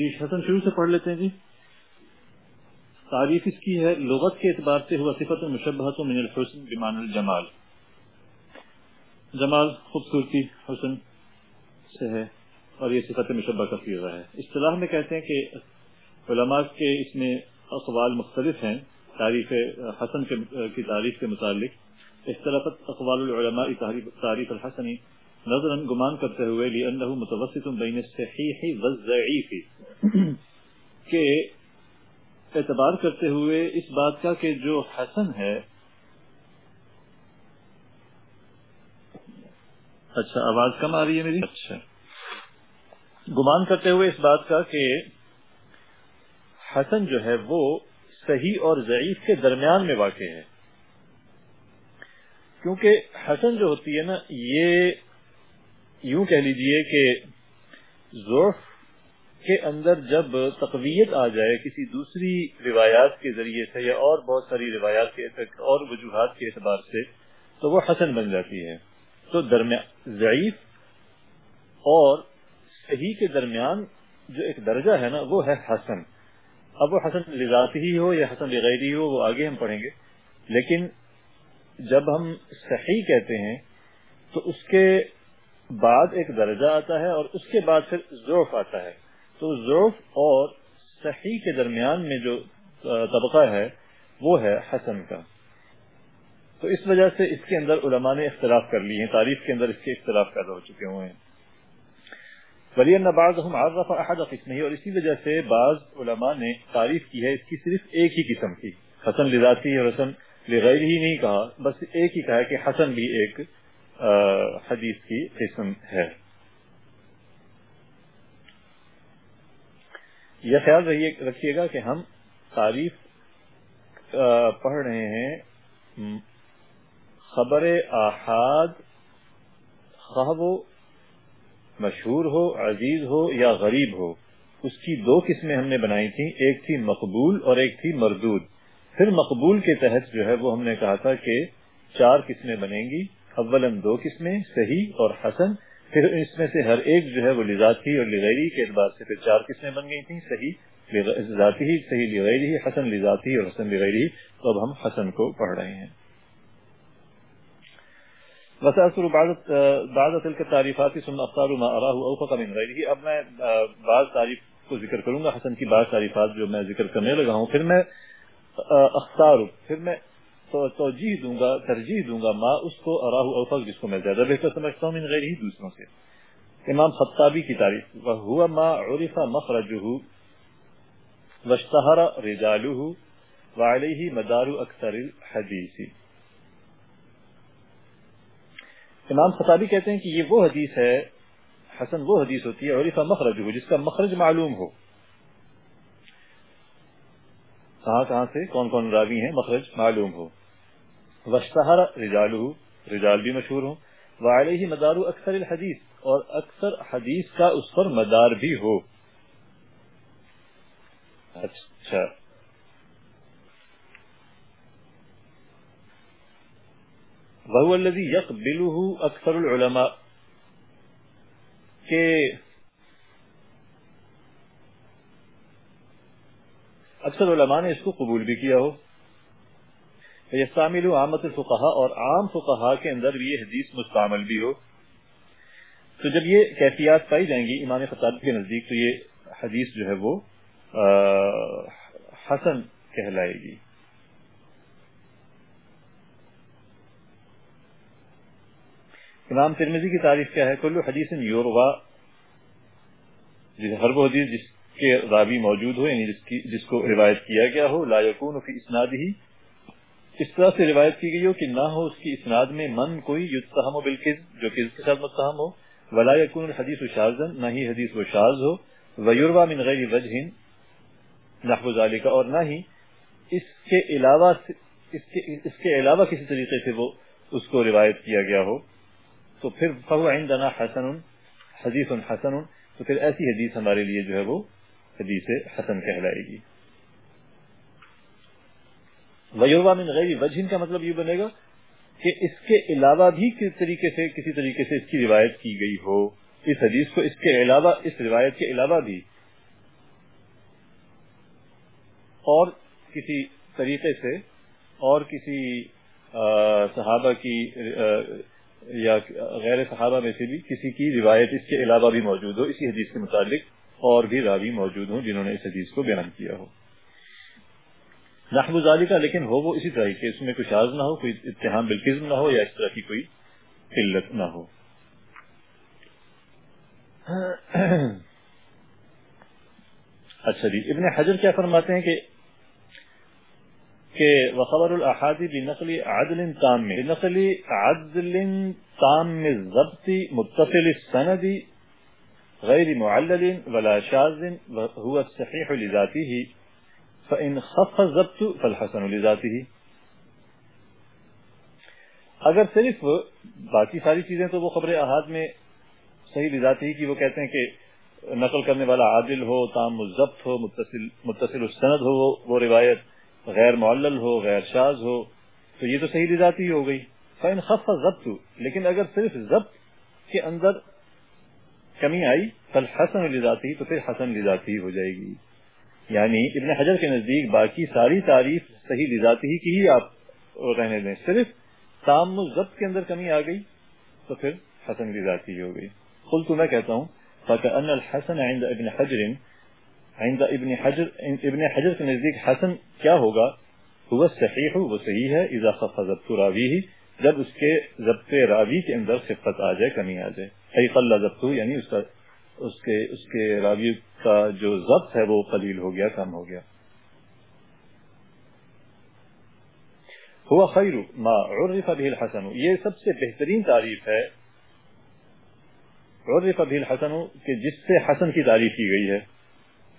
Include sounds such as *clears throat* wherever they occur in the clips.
جی، حسن شروع سے پڑھ لیتے ہیں جی۔ تعریف اس کی ہے، لغت کے اعتبار سے ہوا صفت مشبہ من الحسن بمان الجمال۔ جمال خوبصورتی حسن سے ہے اور یہ صفت مشبہ کا فیضا ہے۔ اصطلاح میں کہتے ہیں کہ علماء کے اس میں اقوال مختلف ہیں۔ تعریف حسن کی تعریف کے متعلق اختلافت اقوال العلماء تعریف الحسنی نظرا گمان کرتے ہوئے لأنه متوسط بین الصحیح والضعیف *clears throat* کہ اعتبار کرتے ہوئے اس بات کا کہ جو حسن ہے۔ اچھا آواز کم آ رہی ہے میری؟ اچھا۔ گمان کرتے ہوئے اس بات کا کہ حسن جو ہے وہ صحیح اور ضعیف کے درمیان میں واقع ہے۔ کیونکہ حسن جو ہوتی ہے نا یہ یوں کہہ لیجیے کہ ضعف کے اندر جب تقویت آ جائے کسی دوسری روایات کے ذریعے سے یا اور بہت ساری روایات کے اور وجوہات کے اعتبار سے، تو وہ حسن بن جاتی ہے۔ تو درمیان ضعیف اور صحیح کے درمیان جو ایک درجہ ہے نا، وہ ہے حسن۔ اب وہ حسن لذاتی ہی ہو یا حسن لغیری ہو، وہ آگے ہم پڑھیں گے۔ لیکن جب ہم صحیح کہتے ہیں، تو اس کے بعد ایک درجہ آتا ہے اور اس کے بعد پھر ضعف آتا ہے۔ تو ضعف اور صحیح کے درمیان میں جو طبقہ ہے، وہ ہے حسن کا۔ تو اس وجہ سے اس کے اندر علماء نے اختلاف کر لی ہیں۔ تاریخ کے اندر اس کے اختلاف پیدا ہو چکے ہوئے ہیں۔ ولی نباز عرف احد قسم ہی اور اسی وجہ سے بعض علماء نے تعریف کی ہے اس کی صرف ایک ہی قسم کی۔ حسن لذاتی اور حسن لغیر ہی نہیں کہا، بس ایک ہی کہا کہ حسن بھی ایک حدیث کی قسم ہے۔ یہ خیال رکھیے گا کہ ہم تعریف پڑھ رہے ہیں۔ خبر احاد خواہ وہ مشہور ہو، عزیز ہو یا غریب ہو، اس کی دو قسمیں ہم نے بنائی تھی ایک تھی مقبول اور ایک تھی مردود۔ پھر مقبول کے تحت جو ہے وہ ہم نے کہا تھا کہ چار قسمیں بنیں گی۔ اول دو قسمیں، صحیح اور حسن، پھر اس میں سے ہر ایک جو ہے وہ لذاتی اور لغیری کے اعتبار سے پھر چار قسمیں بن گئی تھیں، صحیح ذاتی ہی، صحیح لغیری حسن لذاتی اور حسن لغیری تو اب ہم حسن کو پڑھ رہے ہیں۔ وسأذكر بعض بعض تلك التعريفات ثم اختار ما اراه اوفق من غيره۔ اب میں، بعض تعریف کو ذکر کروں گا، حسن کی بعض تعریفات جو میں ذکر کرنے لگا ہوں۔ پھر میں، اختار، پھر میں تو جی دوں گا، ترجیح دوں گا ما اس کو اراہ اوفق جس کو میں زیادہ بہتر سمجھتا ہوں، من غیر ہی دوسروں سے۔ امام خطابی کی تعریف وہو ما عرف مخرجہ واشتہر رجالہ وعلیہ مدار اکثر الحدیث امام خطابی کہتے ہیں کہ یہ وہ حدیث ہے، حسن، وہ حدیث ہوتی ہے، عرف مخرجہ جس کا مخرج معلوم ہو۔ کہاں کہاں سے؟ کون کون راوی ہیں؟ مخرج معلوم ہو۔ وشتہر رجال رجال بھی مشہور ہوں، وعلیہ مدار اکثر الحدیث، اور اکثر حدیث کا اس پر مدار بھی ہو۔ اچھا۔ وهو الذي يقبله اکثر العلماء۔ کہ اکثر علماء نے اس کو قبول بھی کیا ہو۔ یستعمل عامت الفقہا اور عام فقہا کے اندر بھی یہ حدیث مستعمل بھی ہو۔ تو جب یہ کیفیات پائی جائیں گی امام خطاب کے نزدیک تو یہ حدیث جو ہے وہ حسن کہلائے گی۔ امام ترمزی کی تعریف کیا ہے؟ کلو حدیث یوروا ہر وہ حدیث جس کے راوی موجود ہو یعنی جس, کی جس کو روایت کیا گیا ہو لا یکون فی اسناد ہی اس طرح سے روایت کی گئی ہو کہ نہ ہو اس کی اسناد میں من کوئی یتہم بالکذ جو کذب کے ساتھ متہم ہو ولا یکون الحدیث شاذا نہ ہی حدیث وہ شاذ ہو ویروا من غیر وجہ نحو ذالک اور نہ ہی اس کے علاوہ اس کے, اس کے علاوہ کسی طریقے سے وہ اس کو روایت کیا گیا ہو۔ تو پھر فهو عندنا حسن حدیث حسن تو پھر ایسی حدیث ہمارے لیے جو ہے وہ حدیث حسن کہلائے گی۔ ویوروا من غیر وجہ کا مطلب یہ بنے گا کہ اس کے علاوہ بھی کس طریقے سے، کسی طریقے سے اس کی روایت کی گئی ہو۔ اس حدیث کو اس کے علاوہ، اس روایت کے علاوہ بھی۔ اور کسی طریقے سے، اور کسی صحابہ کی یا غیر صحابہ میں سے بھی کسی کی روایت اس کے علاوہ بھی موجود ہو۔ اسی حدیث کے متعلق اور بھی راوی موجود ہوں جنہوں نے اس حدیث کو بیان کیا ہو۔ نحو ذالکہ لیکن ہو وہ اسی طرح کے اس میں کوئی شاز نہ ہو، کوئی اتحام بالکزم نہ ہو یا اس طرح کی کوئی قلت نہ ہو۔ اچھا جی ابن حجر کیا فرماتے ہیں کہ کہ وخبر الاحادی بنقل عدل تام بنقل عدل تام ضبط متصل السند غیر معلل ولا شاذ هو الصحيح لذاته فان خف الضبط فالحسن لذاته۔ اگر صرف باقی ساری چیزیں تو وہ خبر احاد میں صحیح لذاتی کی، وہ کہتے ہیں کہ نقل کرنے والا عادل ہو، تام ضبط ہو، متصل متصل السند ہو، وہ روایت غیر معلل ہو، غیر شاز ہو، تو یہ تو صحیح لذاتی ہو گئی۔ فائن خف ضبط لیکن اگر صرف ضبط کے اندر کمی آئی فل حسن لذاتی تو پھر حسن لذاتی ہو جائے گی۔ یعنی ابن حجر کے نزدیک باقی ساری تعریف صحیح لذاتی ہی کی ہی آپ رہنے دیں۔ صرف تام ضبط کے اندر کمی آ گئی تو پھر حسن لذاتی ہو گئی۔ خل تو میں کہتا ہوں، فَكَأَنَّ الْحَسَنَ عِنْدَ ابن حجر، عند ابن حجر ابن حجر کے نزدیک حسن کیا ہوگا؟ وہ صحیح وہ صحیح ہے، اذا خف ضبط راوی ہی جب اس کے ضبط راوی کے اندر خفت آ جائے، کمی آ جائے۔ ای ضبط یعنی اس کا اس کے اس کے راوی کا جو ضبط ہے وہ قلیل ہو گیا، کم ہو گیا۔ ہوا خیر ما عرف به الحسن۔ یہ سب سے بہترین تعریف ہے۔ عرف به الحسن کہ جس سے حسن کی تعریف کی گئی ہے۔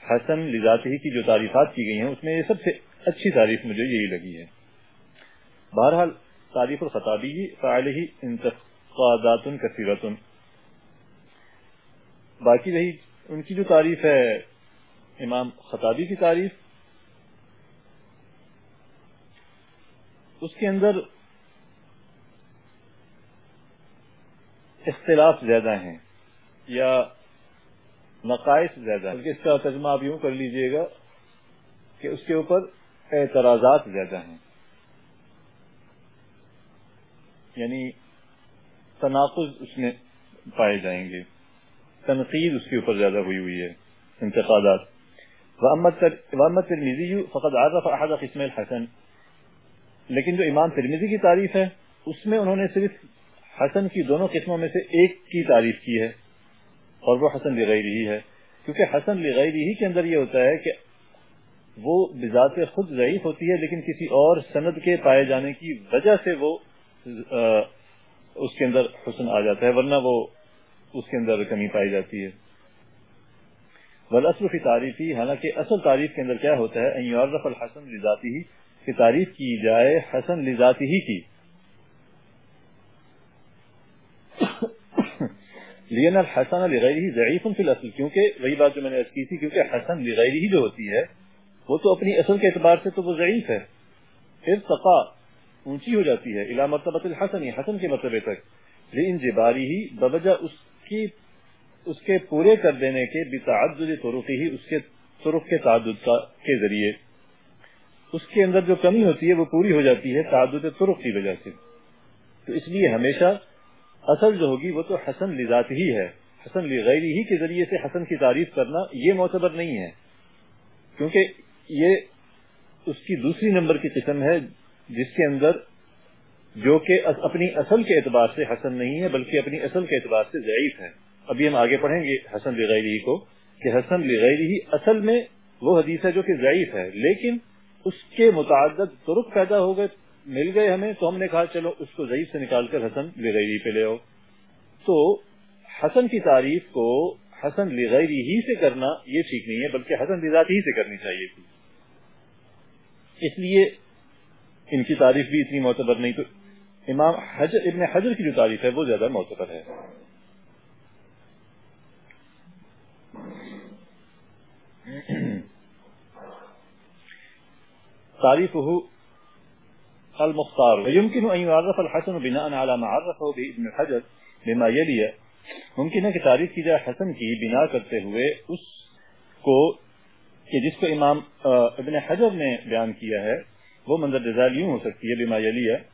حسن لذاتی کی جو تعریفات کی گئی ہیں، اس میں یہ سب سے اچھی تعریف مجھے یہی لگی ہے۔ بہرحال تعریف الخطابی فعال ہی انتقادات کثیرت باقی رہی ان کی جو تعریف ہے، امام خطابی کی تعریف، اس کے اندر اختلاف زیادہ ہیں یا نقائص زیادہ بلکہ اس کا ترجمہ آپ یوں کر لیجیے گا کہ اس کے اوپر اعتراضات زیادہ ہیں۔ یعنی تناقض اس میں پائے جائیں گے۔ تنقید اس کے اوپر زیادہ ہوئی ہوئی ہے، انتقادات۔ فقط عرف احد قسم الحسن۔ لیکن جو امام ترمیزی کی تعریف ہے، اس میں انہوں نے صرف حسن کی دونوں قسموں میں سے ایک کی تعریف کی ہے، اور وہ حسن لغیری ہی ہے۔ کیونکہ حسن لغیری ہی کے اندر یہ ہوتا ہے کہ وہ بذات خود ضعیف ہوتی ہے، لیکن کسی اور سند کے پائے جانے کی وجہ سے وہ اس کے اندر حسن آ جاتا ہے، ورنہ وہ اس کے اندر کمی پائی جاتی ہے۔ ولاسل فی تعریفی، حالانکہ اصل تعریف کے اندر کیا ہوتا ہے؟ الحسن لذاتی ہی کہ تعریف کی جائے حسن لذاتی ہی کی۔ *coughs* لین الحسن لغیری ضعیف فی الاصل کیونکہ وہی بات جو میں نے کی تھی، کیونکہ حسن لغیری جو ہوتی ہے، وہ تو اپنی اصل کے اعتبار سے تو وہ ضعیف ہے۔ ارتقا اونچی ہو جاتی ہے الا مرتبت الحسن، حسن کے مرتبے تک۔ لین جباری ہی بوجہ اس کی اس کے پورے کر دینے کے بتعدد طرق ہی اس کے طرق کے تعدد کا کے ذریعے اس کے اندر جو کمی ہوتی ہے وہ پوری ہو جاتی ہے، تعدد طرق کی وجہ سے۔ تو اس لیے ہمیشہ اصل جو ہوگی وہ تو حسن لذات ہی ہے۔ حسن لغیری ہی کے ذریعے سے حسن کی تعریف کرنا یہ معتبر نہیں ہے۔ کیونکہ یہ اس کی دوسری نمبر کی قسم ہے جس کے اندر جو کہ اپنی اصل کے اعتبار سے حسن نہیں ہے، بلکہ اپنی اصل کے اعتبار سے ضعیف ہے ابھی ہم آگے پڑھیں گے حسن لغیری کو کہ حسن لغیری اصل میں وہ حدیث ہے جو کہ ضعیف ہے، لیکن اس کے متعدد ترک پیدا ہو گئے، مل گئے ہمیں۔ تو ہم نے کہا، چلو اس کو ضعیف سے نکال کر حسن لغیری پہ لے آؤ۔ تو حسن کی تعریف کو حسن لغیری ہی سے کرنا یہ ٹھیک نہیں ہے، بلکہ حسن لذات ہی سے کرنی چاہیے تھی۔ اس لیے ان کی تعریف بھی اتنی معتبر نہیں تو امام حجر ابن حجر کی جو تعریف ہے، وہ زیادہ معتبر ہے۔ تعریف ہو المختار۔ ويمكن أن يعرف الحسن بناء على ما عرفه بابن حجر بما يلي ممکن ہے کہ تعریف کی جائے حسن کی بنا کرتے ہوئے اس کو کہ جس کو امام ابن حجر نے بیان کیا ہے، وہ منظر جزال یوں ہو سکتی ہے بما یلیہ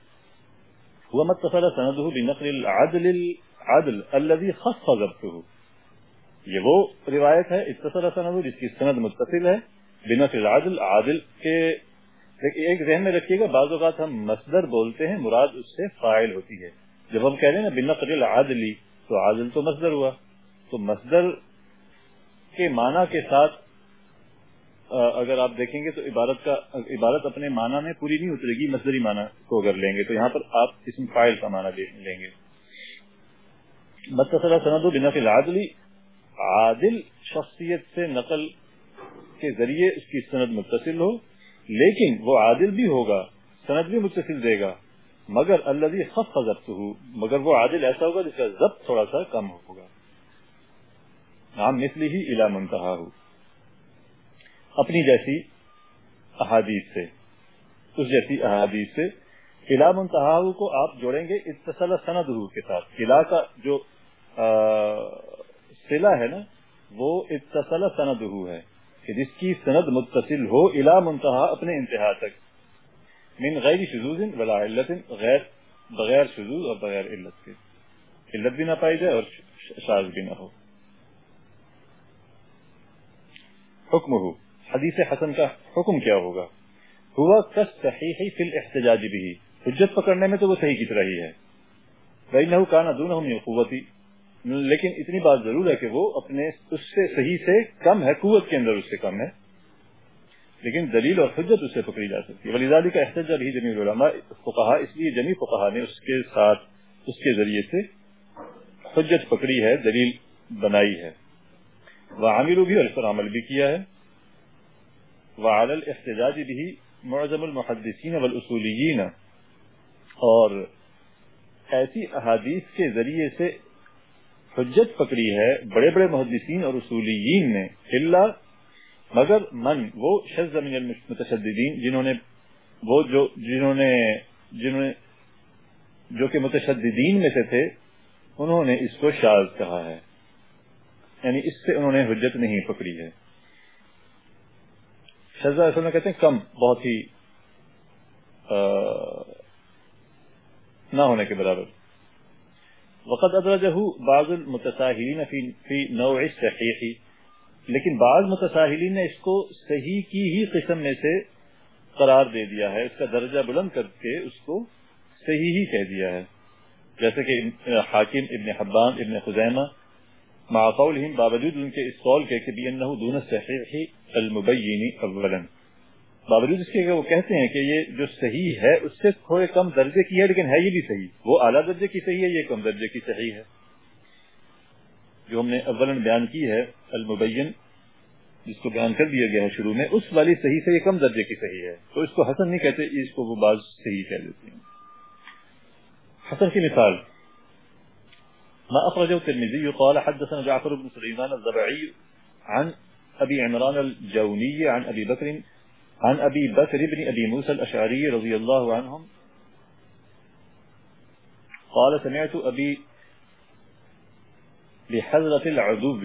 هو متصل سنده بنقل العدل العدل الذي خص ضبطه. یہ وہ روایت ہے، اتصل سنده جس کی سند متصل ہے، بنقل العدل عادل کے ایک ذہن میں رکھیے گا، بعض اوقات ہم مصدر بولتے ہیں، مراد اس سے فائل ہوتی ہے۔ جب ہم کہہ رہے ہیں نا بنقل العدلی تو عادل تو مصدر ہوا۔ تو مصدر کے معنی کے ساتھ اگر آپ دیکھیں گے تو عبارت کا، عبارت اپنے معنی میں پوری نہیں اترے گی، مصدری معنی کو اگر لیں گے تو یہاں پر آپ اسم فائل کا معنی لیں گے۔ متصلہ سند و بنقل عادل شخصیت سے نقل کے ذریعے اس کی سند متصل ہو، لیکن وہ عادل بھی ہوگا، سند بھی متصل دے گا، مگر اللہ خف ضبط ہو مگر وہ عادل ایسا ہوگا جس کا ضبط تھوڑا سا کم ہوگا۔ مثلی ہی الا منتہا ہو اپنی جیسی احادیث سے، اس جیسی احادیث سے۔ الا منتہا کو آپ جوڑیں گے اتصل سند کے ساتھ۔ قلعہ کا جو سلا ہے نا، وہ اتصل سند ہے کہ جس کی سند متصل ہو الا منتہا اپنے انتہا تک۔ من غیر شذوذ ولا علت، غیر، بغیر شذوذ اور بغیر علت کے۔ علت بھی نہ پائی جائے اور شاذ بھی نہ ہو۔ حکم ہو حدیث حسن کا حکم کیا ہوگا۔ ہوا کس صحیح فی الاحتجاج بھی۔ حجت پکڑنے میں تو وہ صحیح کی طرح ہی ہے۔ بینہو کانا دونہم قوتی۔ لیکن اتنی بات ضرور ہے کہ وہ اپنے اس سے صحیح سے کم ہے، قوت کے اندر اس سے کم ہے۔ لیکن دلیل اور حجت اس سے پکڑی جا سکتی ہے۔ ولیزادی کا احتجاج ہی جمی علماء کو کہا اس لیے جمی فقہا نے اس کے ساتھ، اس کے ذریعے سے حجت پکڑی ہے، دلیل بنائی ہے۔ وہ عامر بھی اور اس پر عمل بھی کیا ہے۔ وعلى الاحتجاج بھی معظم المحدثین والاصولیین اور ایسی احادیث کے ذریعے سے حجت پکڑی ہے بڑے بڑے محدثین اور اصولیین نے. اللہ مگر من، وہ شز من المتشددین، جنہوں نے وہ جو، جنہوں نے جنہوں نے، جو کہ متشددین میں سے تھے، انہوں نے اس کو شاز کہا ہے. یعنی اس سے انہوں نے حجت نہیں پکڑی ہے. شزا اصل میں کہتے ہیں کم، بہت ہی نہ ہونے کے برابر۔ وقت ادرجہ بعض المتساہلین فی نوع صحیح لیکن بعض متساہلین نے اس کو صحیح کی ہی قسم میں سے قرار دے دیا ہے، اس کا درجہ بلند کر کے اس کو صحیح ہی کہہ دیا ہے۔ جیسے کہ حاکم ابن حبان، ابن خزیمہ مع قولهم باوجود ان کے اس قول کے کہ بینہو دون صحیح المبینی اولا۔ باوجود اس کے کہ وہ کہتے ہیں کہ یہ جو صحیح ہے، اس سے تھوڑے کم درجے کی ہے، لیکن ہے یہ بھی صحیح۔ وہ اعلیٰ درجے کی صحیح ہے، یہ کم درجے کی صحیح ہے۔ جو ہم نے اول بیان کی ہے، المبین، جس کو بیان کر دیا گیا ہے شروع میں، اس والی صحیح سے یہ کم درجے کی صحیح ہے۔ تو اس کو حسن نہیں کہتے، اس کو وہ بعض صحیح کہہ دیتے ہیں۔ حسن کی مثال ما أخرجه الترمذي قال حدثنا جعفر بن سليمان الزبعي عن أبي عمران الجوني عن أبي بكر عن أبي بكر بن أبي موسى الأشعري رضي الله عنهم. قال سمعت أبي بحضرة العذوب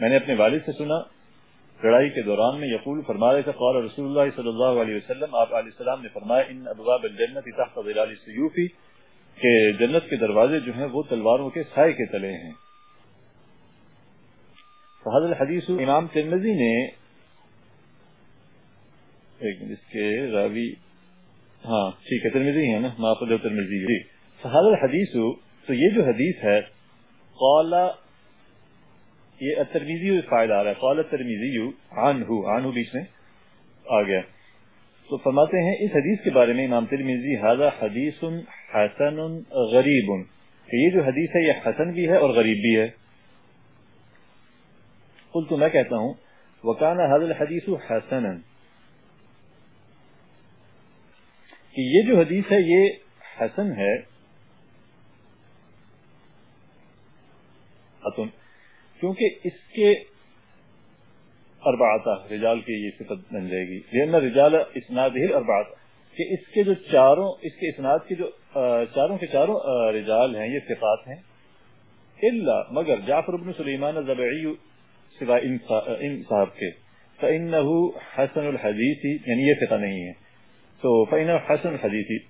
من ابن والد سنة سنا لڑائی کے دوران میں یقول فرما رہے قال رسول الله صلى الله عليه وسلم آپ علیہ السلام نے فرمایا ان ابواب الجنة تحت ظلال السیوفی کہ جنت کے دروازے جو ہیں وہ تلواروں کے سائے کے تلے ہیں۔ فهذا الحديث امام ترمذی نے ایک اس کے راوی ہاں ٹھیک ہے ترمیزی ہے نا محفوظ ترمیزی جی فہذا الحدیث تو یہ جو حدیث ہے، قال، یہ ترمیزی فائدہ آ رہا ہے۔ قال ترمیزی عنہ عنہ بیچ میں آ گیا۔ تو فرماتے ہیں، اس حدیث کے بارے میں امام ترمیزی هذا حدیث حسن غریب. کہ یہ جو حدیث ہے، یہ حسن بھی ہے اور غریب بھی ہے. قلت، میں کہتا ہوں وکانا هذا الحدیث حسنا. کہ یہ جو حدیث ہے، یہ حسن ہے. کیونکہ اس کے اربعتا، رجال کی یہ صفت بن جائے گی. رجال اسناد ہی اربعتا. کہ اس کے جو چاروں، اس کے اسناد کے جو چاروں کے چاروں رجال ہیں، یہ صفات ہیں۔ الا مگر جعفر بن سلیمان الزبعی سوائے ان صاحب کے۔ فَإِنَّهُ حَسَنُ الْحَدِيثِ یعنی یہ فقہ نہیں ہے۔ تو فَإِنَّهُ حَسَنُ الْحَدِيثِ،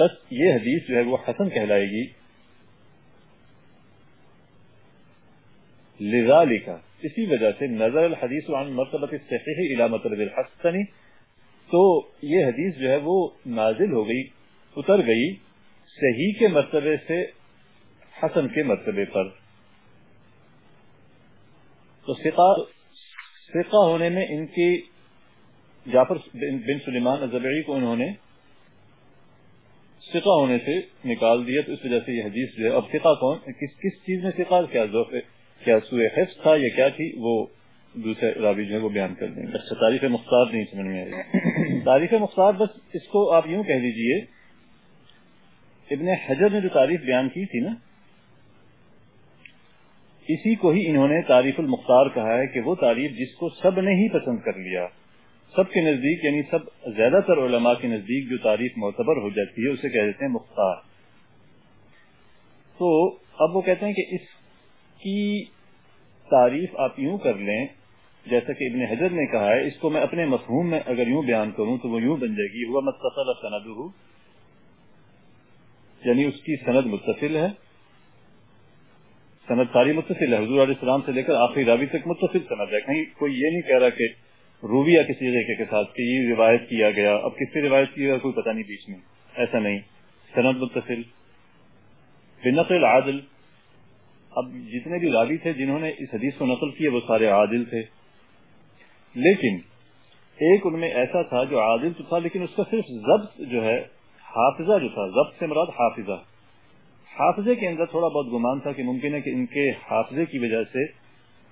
بس یہ حدیث جو ہے وہ حسن کہلائے گی۔ لذالک اسی وجہ سے نظر الحدیث عن مرتبت الصحیح الى مطلب الحسن تو یہ حدیث جو ہے وہ نازل ہو گئی، اتر گئی صحیح کے مرتبے سے حسن کے مرتبے پر۔ تو فقہ ہونے میں ان کی جعفر بن سلیمان زبعی کو انہوں نے فقہ ہونے سے نکال دیا۔ تو اس وجہ سے یہ حدیث جو ہے، اب فقہ کون، کس کس چیز میں فقہ کیا ذوق، کیا سوئے حفظ تھا یا کیا تھی، وہ دوسرے رابی جو ہے وہ بیان کر دیں گے۔ اچھا تاریخ مختار نہیں سمجھ میں آئی۔ تاریخ مختار، بس اس کو آپ یوں کہہ دیجیے، ابن حجر نے جو تعریف بیان کی تھی نا، اسی کو ہی انہوں نے تعریف المختار کہا ہے کہ وہ تعریف جس کو سب نے ہی پسند کر لیا، سب کے نزدیک یعنی سب زیادہ تر علماء کے نزدیک جو تعریف معتبر ہو جاتی ہے، اسے کہہ دیتے ہیں مختار۔ تو اب وہ کہتے ہیں کہ اس کی تعریف آپ یوں کر لیں جیسا کہ ابن حجر نے کہا ہے، اس کو میں اپنے مفہوم میں اگر یوں بیان کروں تو وہ یوں بن جائے گی، ہوا متصل سند یعنی اس کی سند متصل ہے۔ سند ساری متصل ہے۔ حضور علیہ السلام سے لے کر آخری راوی تک متصل سند ہے۔ کہیں کوئی یہ نہیں کہہ رہا کہ روبیا کسی طریقے کے ساتھ کہ یہ روایت کیا گیا، اب کس سے روایت کیا گیا کوئی پتہ نہیں بیچ میں۔ ایسا نہیں۔ سند متصل۔ بنقل عادل اب جتنے بھی راوی تھے جنہوں نے اس حدیث کو نقل کیا، وہ سارے عادل تھے۔ لیکن ایک ان میں ایسا تھا جو عادل تو تھا، لیکن اس کا صرف ضبط جو ہے، حافظہ جو تھا، ضبط سے مراد حافظہ۔ حافظے کے اندر تھوڑا بہت گمان تھا کہ ممکن ہے کہ ان کے حافظے کی وجہ سے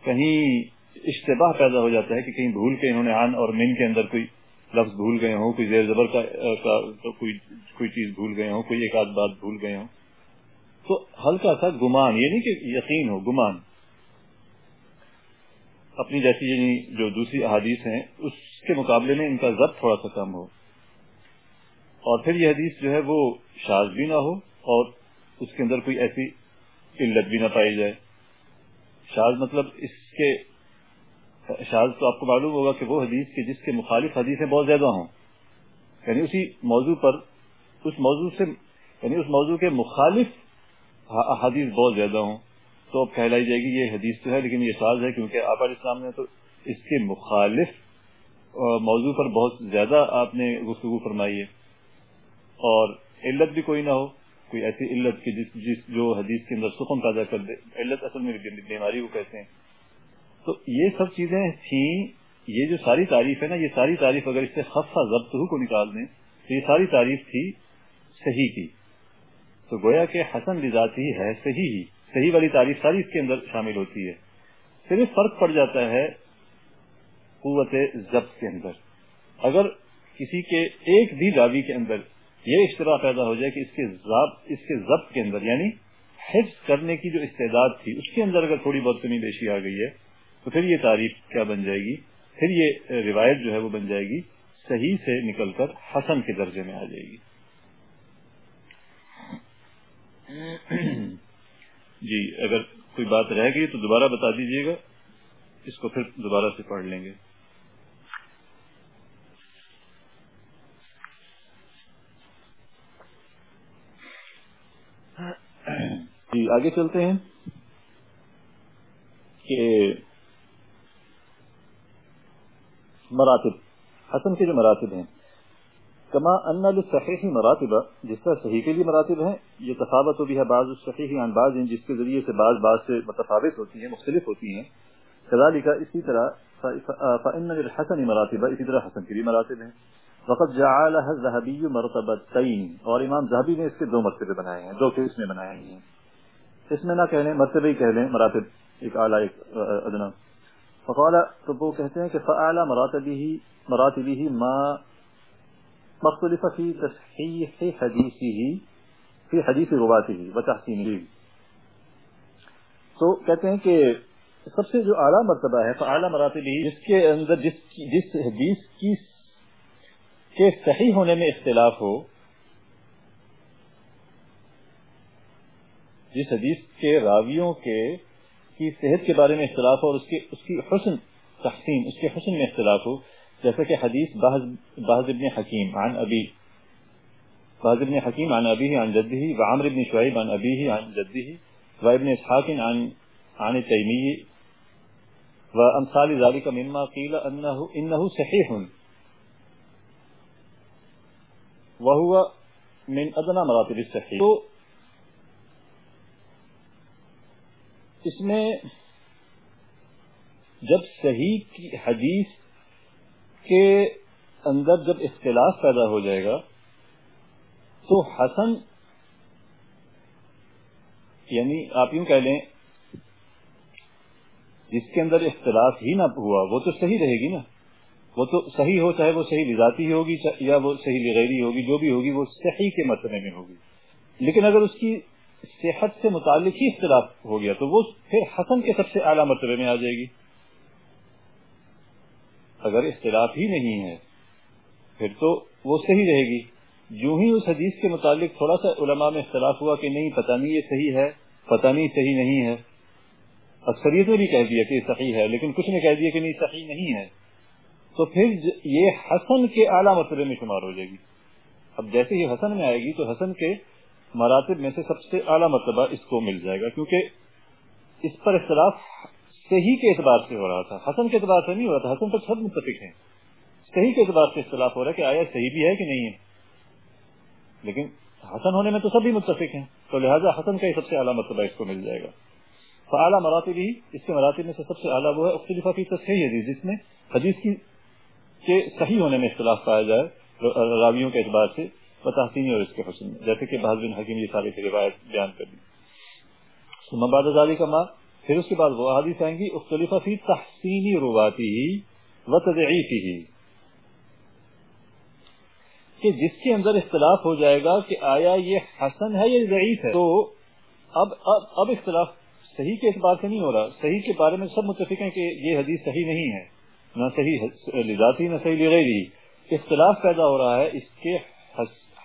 کہیں اشتباہ پیدا ہو جاتا ہے کہ کہیں بھول کے انہوں نے آن اور من کے اندر کوئی لفظ بھول گئے ہوں، کوئی زیر زبر کا کوئی کوئی چیز بھول گئے ہوں، کوئی ایک آدھ بات بھول گئے ہوں۔ تو ہلکا سا گمان، یہ نہیں کہ یقین ہو، گمان۔ اپنی جیسی یعنی جو دوسری احادیث ہیں، اس کے مقابلے میں ان کا ضبط تھوڑا سا کم ہو۔ اور پھر یہ حدیث جو ہے وہ شاذ بھی نہ ہو اور اس کے اندر کوئی ایسی علت بھی نہ پائی جائے۔ شاذ مطلب اس کے شاذ تو آپ کو معلوم ہوگا کہ وہ حدیث کے جس کے مخالف حدیثیں بہت زیادہ ہوں۔ یعنی اسی موضوع پر، اس موضوع سے یعنی اس موضوع کے مخالف حدیث بہت زیادہ ہوں۔ تو اب جائے گی، یہ حدیث تو ہے، لیکن یہ ساز ہے کیونکہ آپ علیہ السلام نے تو اس کے مخالف موضوع پر بہت زیادہ آپ نے گفتگو فرمائی ہے۔ اور علت بھی کوئی نہ ہو، کوئی ایسی علت کی جس جس جو حدیث کے اندر سکون پیدا کر دے۔ علت اصل میں بیماری کو کہتے ہیں۔ تو یہ سب چیزیں تھیں، یہ جو ساری تعریف ہے نا، یہ ساری تعریف اگر اس سے خفا ضبط کو نکال دیں، تو یہ ساری تعریف تھی صحیح کی۔ تو گویا کہ حسن لذاتی ہے صحیح ہی۔ صحیح والی تعریف ساری اس کے اندر شامل ہوتی ہے۔ صرف فرق پڑ جاتا ہے قوت ضبط کے اندر۔ اگر کسی کے ایک بھی راوی کے اندر یہ اشترا پیدا ہو جائے کہ اس کے ضبط، اس کے ضبط کے اندر یعنی حفظ کرنے کی جو استعداد تھی، اس کے اندر اگر تھوڑی بہت کمی بیشی آ گئی ہے، تو پھر یہ تعریف کیا بن جائے گی؟ پھر یہ روایت جو ہے وہ بن جائے گی، صحیح سے نکل کر حسن کے درجے میں آ جائے گی۔ *coughs* جی اگر کوئی بات رہ گئی تو دوبارہ بتا دیجیے گا، اس کو پھر دوبارہ سے پڑھ لیں گے۔ جی آگے چلتے ہیں کہ مراتب، حسن کے جو مراتب ہیں۔ کما ان صحیح مراتب، جس طرح صحیح کے لیے مراتب ہیں یہ تفاوت بھی ہے بعض صحیح عن بعض ہیں جس کے ذریعے سے بعض بعض سے متفاوت ہوتی ہیں، مختلف ہوتی ہیں۔ كذلك اسی طرح فان للحسن مراتب، اسی طرح حسن کے لیے مراتب ہیں۔ وقت جعلها الذهبي مرتبتين اور امام ذهبی نے اس کے دو مرتبے بنائے ہیں، دو قسمیں بنائے ہیں۔ اس میں نہ کہنے مرتبے ہی کہہ لیں، مراتب ایک اعلی، ایک ادنا۔ فقال، تو وہ کہتے ہیں کہ فاعلى مراتبه مراتبه ما مختلف فی في تصحيح حديثه، في حديث رواته وتحسينه. تو کہتے ہیں کہ سب سے جو اعلیٰ مرتبہ ہے اعلیٰ مراتب ہی جس کے اندر جس جس حدیث کی کے صحیح ہونے میں اختلاف ہو، جس حدیث کے راویوں کے کی صحت کے بارے میں اختلاف ہو اور اس کی اس کی حسن تحسین، اس کے حسن میں اختلاف ہو جیسا کہ حدیث بحض ابن حکیم عن ابی بحض ابن حکیم عن ابی عن جدہ وعمر ابن شعیب عن ابی عن جدہ وابن اسحاق عن عن تیمی وامثال ذلك مما قیل انه انه صحیح وهو من ادنا مراتب الصحیح. تو اس میں جب صحیح کی حدیث کے اندر جب اختلاف پیدا ہو جائے گا، تو حسن یعنی آپ یوں کہہ لیں، جس کے اندر اختلاف ہی نہ ہوا، وہ تو صحیح رہے گی نا۔ وہ تو صحیح ہو، چاہے وہ صحیح لذاتی ہوگی یا وہ صحیح لغیری ہوگی، جو بھی ہوگی، وہ صحیح کے مسئلے میں ہوگی۔ لیکن اگر اس کی صحت سے متعلق ہی اختلاف ہو گیا، تو وہ پھر حسن کے سب سے اعلیٰ مرتبے میں آ جائے گی۔ اگر اختلاف ہی نہیں ہے، پھر تو وہ صحیح رہے گی۔ جو ہی اس حدیث کے متعلق تھوڑا سا علماء میں اختلاف ہوا کہ نہیں، پتہ نہیں یہ صحیح ہے، پتہ نہیں صحیح نہیں ہے۔ اکثریت نے بھی کہہ دیا کہ یہ صحیح ہے، لیکن کچھ نے کہہ دیا کہ نہیں، صحیح نہیں ہے۔ تو پھر یہ حسن کے اعلیٰ مرتبے میں شمار ہو جائے گی۔ اب جیسے ہی حسن میں آئے گی تو حسن کے مراتب میں سے سب سے اعلیٰ مرتبہ اس کو مل جائے گا، کیونکہ اس پر اختلاف صحیح کے اعتبار سے ہو رہا تھا، حسن کے اعتبار سے نہیں ہو رہا تھا، حسن پر سب متفق ہیں۔ صحیح کے اعتبار سے اختلاف ہو رہا ہے کہ آیا صحیح بھی ہے کہ نہیں ہے۔ لیکن حسن ہونے میں تو سب بھی متفق ہیں، تو لہٰذا حسن کا سب سے اعلیٰ مرتبہ اس کو مل جائے گا۔ تو اعلیٰ مراتب ہی اس کے مراتب میں سے سب سے اعلیٰ وہ ہے، اختلفہ کی تصحیح حدیث، جس میں حدیث کی کے صحیح ہونے میں اختلاف پایا جائے راویوں کے اعتبار سے تحسینی اور اس کے حسن میں، جیسے کہ بحث بن حکیم یہ ساری روایت بیان کر دی۔ بعد ازالی کا ماں پھر اس کے بعد وہ حادث آئیں گی، اختلف فی تحسینی رواتی ہی و تضعیفی ہی۔ کہ جس کے اندر اختلاف ہو جائے گا کہ آیا یہ حسن ہے یا ضعیف ہے، تو اب اب اب اختلاف صحیح کے اعتبار سے نہیں ہو رہا۔ صحیح کے بارے میں سب متفق ہیں کہ یہ حدیث صحیح نہیں ہے۔ نہ صحیح لذاتی، نہ صحیح لغیری۔ اختلاف پیدا ہو رہا ہے اس کے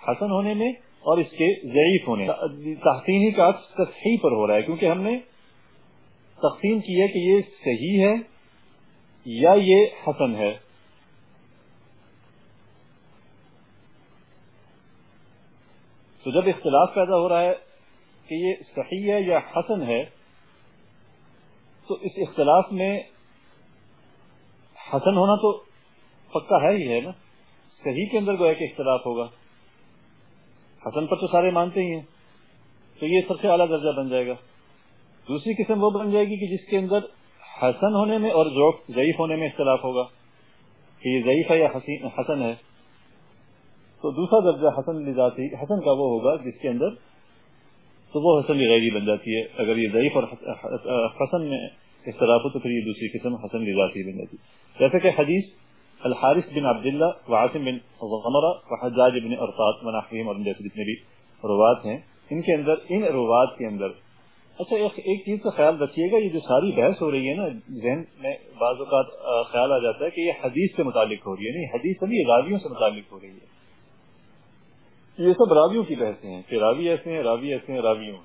حسن ہونے میں اور اس کے ضعیف ہونے تحسینی کا تصحیح پر ہو رہا ہے، کیونکہ ہم نے تقسیم کی ہے کہ یہ صحیح ہے یا یہ حسن ہے۔ تو جب اختلاف پیدا ہو رہا ہے کہ یہ صحیح ہے یا حسن ہے، تو اس اختلاف میں حسن ہونا تو پکا ہے ہی ہے نا۔ صحیح کے اندر گویا کہ اختلاف ہوگا۔ حسن پر تو سارے مانتے ہی ہیں، تو یہ سب سے اعلیٰ درجہ بن جائے گا۔ دوسری قسم وہ بن جائے گی کہ جس کے اندر حسن ہونے میں اور ضعیف ہونے میں اختلاف ہوگا۔ کہ یہ ضعیف ہے یا حسن ہے۔ تو دوسرا درجہ حسن لذاتی حسن کا وہ ہوگا جس کے اندر تو وہ حسن غیری بن جاتی ہے۔ اگر یہ ضعیف اور حسن میں اختلاف ہو تو پھر یہ دوسری قسم حسن لذاتی بن جاتی ہے۔ جیسے کہ حدیث الحارث بن عبداللہ وعاصم بن غمرہ وحجاج بن ارطاط مناحیم اور جیسے جتنے بھی روات ہیں، ان کے اندر ان روات کے اندر اچھا ایک, چیز کا خیال رکھیے گا یہ جو ساری بحث ہو رہی ہے نا ذہن میں بعض اوقات خیال آ جاتا ہے کہ یہ حدیث سے متعلق ہو رہی ہے یعنی نہیں حدیث سبھی راویوں سے متعلق ہو رہی ہے۔ یہ سب راویوں کی بحثیں ہیں کہ راوی ایسے ہیں راوی ایسے ہیں راویوں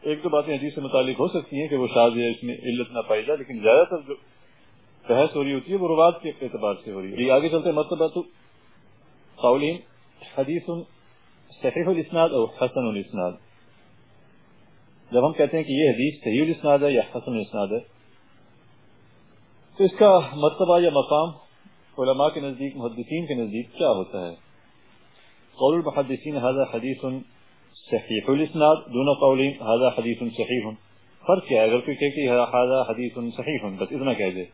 ایک دو باتیں حدیث سے متعلق ہو سکتی ہیں کہ وہ شاذ ہے اس میں علت نہ پائی جائے لیکن زیادہ تر جو بحث ہو رہی ہوتی ہے وہ رواد کے اعتبار سے ہو رہی ہے۔ آگے چلتے مرتبہ مطلب تو قولین حدیث صحیح الاسناد اور حسن الاسناد۔ جب ہم کہتے ہیں کہ یہ حدیث صحیح الاسناد ہے یا حسن الاسناد ہے، تو اس کا مرتبہ یا مقام علماء کے نزدیک، محدثین کے نزدیک کیا ہوتا ہے؟ قول المحدثین هذا حدیث صحیح الاسناد دون قولین هذا حدیث صحیح فرق کیا ہے؟ اگر کوئی کہے کہ هذا حدیث صحیح بس اتنا کہہ دے،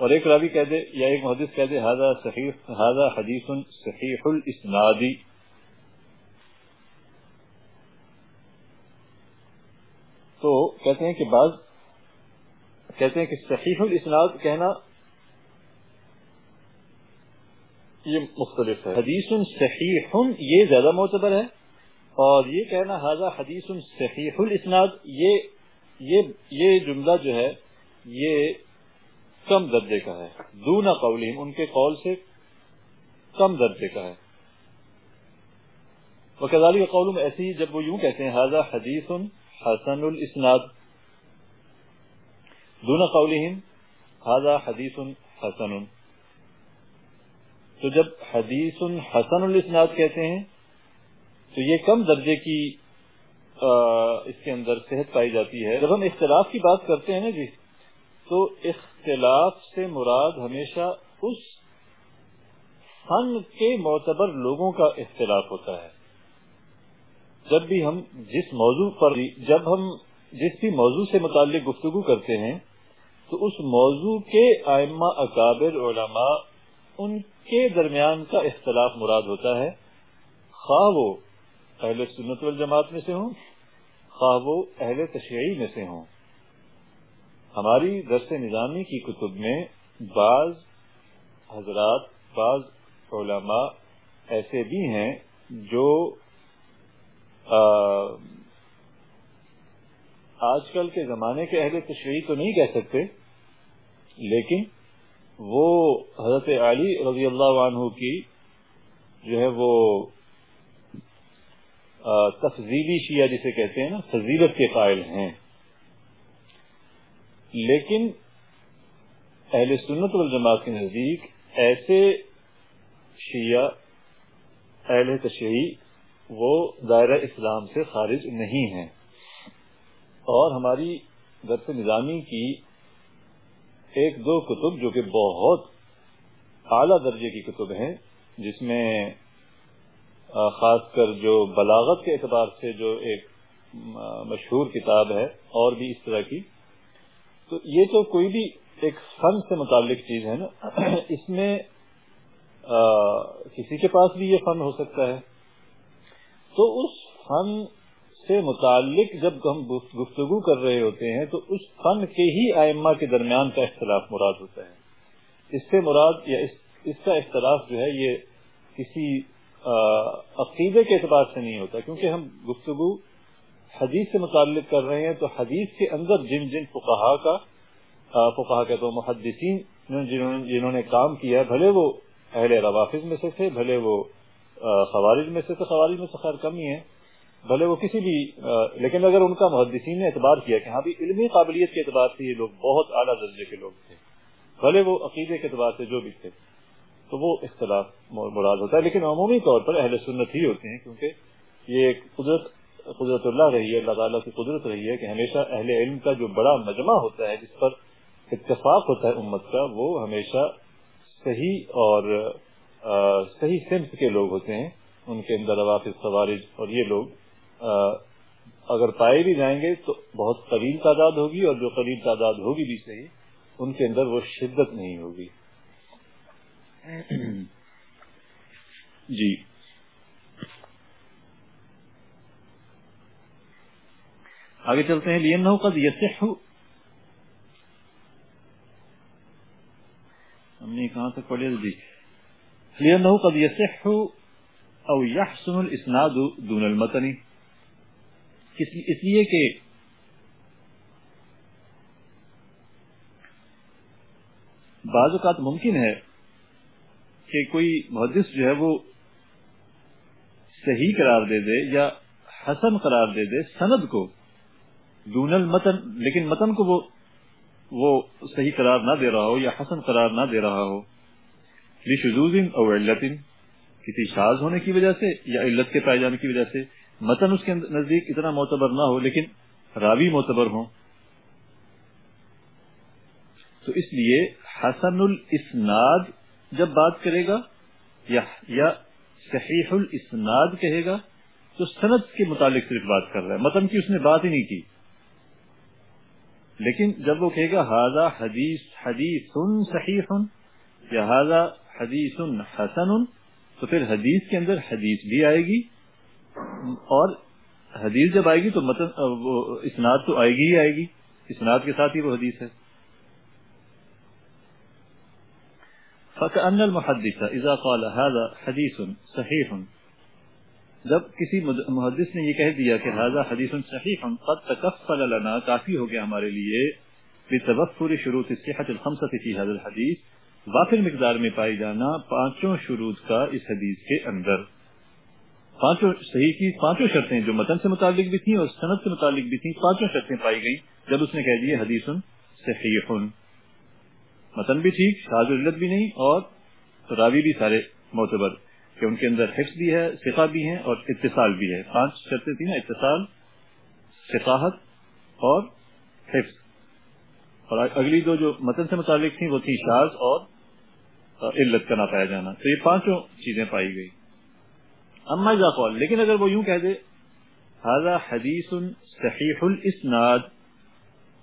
اور ایک راوی کہہ دے یا ایک محدث کہہ دے هذا صحیح هذا حدیث صحیح الاسناد تو کہتے ہیں کہ بعض کہتے ہیں کہ صحیح الاسناد کہنا یہ مختلف ہے۔ حدیث صحیح یہ زیادہ معتبر ہے اور یہ کہنا حاضہ حدیث صحیح الاسناد یہ یہ یہ جملہ جو ہے یہ کم درجے کا ہے۔ دون قولیم ان کے قول سے کم درجے کا ہے۔ وہ کزالی قول ایسی جب وہ یوں کہتے ہیں حاضہ حدیث حسن الاسناد. دون قولہم هذا حدیث حسن. تو جب حدیث حسن الاسناد کہتے ہیں، تو یہ کم درجے کی اس کے اندر صحت پائی جاتی ہے۔ جب ہم اختلاف کی بات کرتے ہیں نا جی تو اختلاف سے مراد ہمیشہ اس فن کے معتبر لوگوں کا اختلاف ہوتا ہے۔ جب بھی ہم جس موضوع پر جب ہم جس بھی موضوع سے متعلق گفتگو کرتے ہیں، تو اس موضوع کے آئمہ اکابر علماء ان کے درمیان کا اختلاف مراد ہوتا ہے۔ خواہ وہ اہل سنت والجماعت میں سے ہوں، خواہ وہ اہل تشریعی میں سے ہوں۔ ہماری درس نظامی کی کتب میں بعض حضرات، بعض علماء ایسے بھی ہیں جو آج کل کے زمانے کے اہل تشریح تو نہیں کہہ سکتے، لیکن وہ حضرت علی رضی اللہ عنہ کی جو ہے وہ تفضیلی شیعہ جسے کہتے ہیں نا، فضیلت کے قائل ہیں۔ لیکن اہل سنت والجماعت کے نزدیک ایسے شیعہ اہل تشریح وہ دائرہ اسلام سے خارج نہیں ہیں۔ اور ہماری درس نظامی کی ایک دو کتب جو کہ بہت اعلی درجے کی کتب ہیں، جس میں خاص کر جو بلاغت کے اعتبار سے جو ایک مشہور کتاب ہے، اور بھی اس طرح کی۔ تو یہ تو کوئی بھی ایک فن سے متعلق چیز ہے نا۔ اس میں کسی کے پاس بھی یہ فن ہو سکتا ہے۔ تو اس فن سے متعلق جب ہم گفتگو کر رہے ہوتے ہیں، تو اس فن کے ہی آئمہ کے درمیان کا اختلاف مراد ہوتا ہے۔ اس سے مراد یا اس کا اختلاف جو ہے، یہ کسی عقیدے کے اعتبار سے نہیں ہوتا۔ کیونکہ ہم گفتگو حدیث سے متعلق کر رہے ہیں، تو حدیث کے اندر جن جن فقہا کا فقہا کے تو محدثین جنہوں نے کام کیا، بھلے وہ اہل روافظ میں سے تھے، بھلے وہ خوارج میں سے تھے خوارج میں سے خیر کم ہی ہے بھلے وہ کسی بھی لیکن اگر ان کا محدثین نے اعتبار کیا کہ ہاں بھی علمی قابلیت کے اعتبار سے یہ لوگ بہت اعلیٰ درجے کے لوگ تھے، بھلے وہ عقیدے کے اعتبار سے جو بھی تھے، تو وہ اختلاف مراد ہوتا ہے۔ لیکن عمومی طور پر اہل سنت ہی ہوتے ہیں، کیونکہ یہ ایک قدرت قدرت اللہ رہی ہے، اللہ تعالیٰ کی قدرت رہی ہے کہ ہمیشہ اہل علم کا جو بڑا مجمع ہوتا ہے، جس پر اتفاق ہوتا ہے امت کا، وہ ہمیشہ صحیح اور صحیح سمت کے لوگ ہوتے ہیں، ان کے اندر روافظ خوارج اور یہ لوگ اگر پائے بھی جائیں گے تو بہت قلیل تعداد ہوگی اور جو قلیل تعداد ہوگی بھی صحیح، ان کے اندر وہ شدت نہیں ہوگی۔ جی۔ آگے چلتے ہیں لین قد یسح ہم نے کہاں تک پڑھے؟ جی۔ لین قد یسح او یحسن الاسناد دون المتن. اس لیے کہ بعض اوقات ممکن ہے کہ کوئی محدث جو ہے وہ صحیح قرار دے دے یا حسن قرار دے دے سند کو دون المتن، لیکن متن کو وہ وہ صحیح قرار نہ دے رہا ہو یا حسن قرار نہ دے رہا ہو۔ شزوز او علت کسی شاز ہونے کی وجہ سے یا علت کے پائے جانے کی وجہ سے متن اس کے نزدیک اتنا معتبر نہ ہو، لیکن راوی معتبر ہو تو اس لیے حسن الاسناد جب بات کرے گا یا یا صحیح الاسناد کہے گا، تو سند کے متعلق صرف بات کر رہا ہے۔ متن کی اس نے بات ہی نہیں کی۔ لیکن جب وہ کہے گا ہاضا حدیث حدیث صحیح یا ہاضا حدیث حسن تو پھر حدیث کے اندر حدیث بھی آئے گی اور حدیث جب آئے گی تو مطلب متن اسناد تو آئے گی ہی آئے گی، اسناد کے ساتھ ہی وہ حدیث ہے۔ فكأن المحدث اذا قال هذا حديث صحيح۔ جب کسی محدث نے یہ کہہ دیا کہ هذا حدیث صحیح قد تکفل لنا، کافی ہو گیا ہمارے لیے۔ بتوفر شروط الصحة الخمسة في هذا الحديث۔ وافر مقدار میں پائی جانا پانچوں شروط کا اس حدیث کے اندر۔ پانچوں صحیح کی پانچوں شرطیں جو متن سے متعلق بھی تھیں اور سند سے متعلق بھی تھیں، پانچوں شرطیں پائی گئی جب اس نے کہہ دیا حدیث صحیح۔ متن بھی ٹھیک شاز علت بھی نہیں اور راوی بھی سارے معتبر کہ ان کے اندر حفظ بھی ہے صفا بھی ہے اور اتصال بھی ہے۔ پانچ شرطیں تھیں نا، اتصال صفاحت اور حفظ۔ اور اگلی دو جو متن سے متعلق تھیں وہ تھی شاز اور علت کا نہ پایا جانا تو یہ پانچوں چیزیں پائی گئی۔ اما قول لیکن اگر وہ یوں کہہ دے هذا حدیث صحیح الاسناد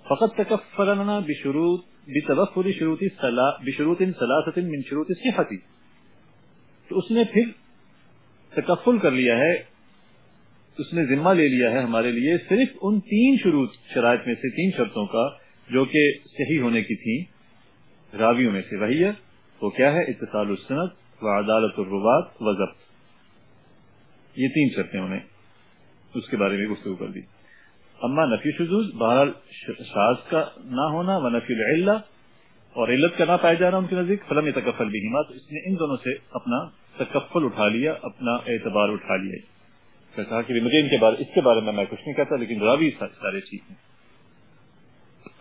فقط تکفرنا بشروط، بتوفر شروط بشروط ثلاثه من شروط الصحه تو اس نے پھر تکفل کر لیا ہے، اس نے ذمہ لے لیا ہے ہمارے لیے صرف ان تین شروط، شرائط میں سے تین شرطوں کا، جو کہ صحیح ہونے کی تھی راویوں میں سے۔ وہی ہے وہ کیا ہے؟ اتصال السنت و عدالت الربات و ضبط. یہ تین شرطیں انہیں اس کے بارے میں گفتگو کر دی. اما نفی شزوز بہرحال شاز کا نہ ہونا و نفی العلہ، اور علت کا نہ پایا جا رہا ان کے نزدیک، فلم تکفل بھی ہما تو اس نے ان دونوں سے اپنا تکفل اٹھا لیا، اپنا اعتبار اٹھا لیا. کہا کہ مجھے ان کے بارے اس کے بارے میں میں کچھ نہیں کہتا، لیکن راوی سارے ٹھیک ہیں۔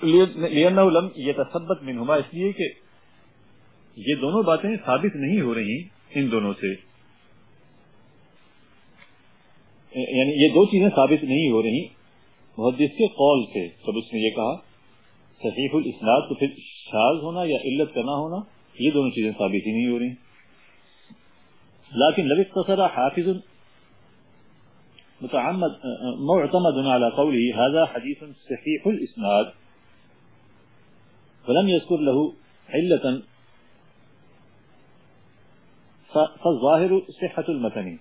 لم یہ تصبت من ہما اس لیے کہ یہ دونوں باتیں ثابت نہیں ہو رہی ان دونوں سے۔ یعنی یہ دو چیزیں ثابت نہیں ہو رہی۔ محدث کے قول سے جب اس نے یہ کہا، صحیح الاسناد تو پھر شاز ہونا یا علت کا نہ ہونا، یہ دونوں چیزیں ثابت ہی نہیں ہو رہی۔ لیکن لو اقتصر حافظ متعمد، معتمد على قوله، هذا حديث صحيح الاسناد فلم يذكر له علة فالظاهر صحة المتن.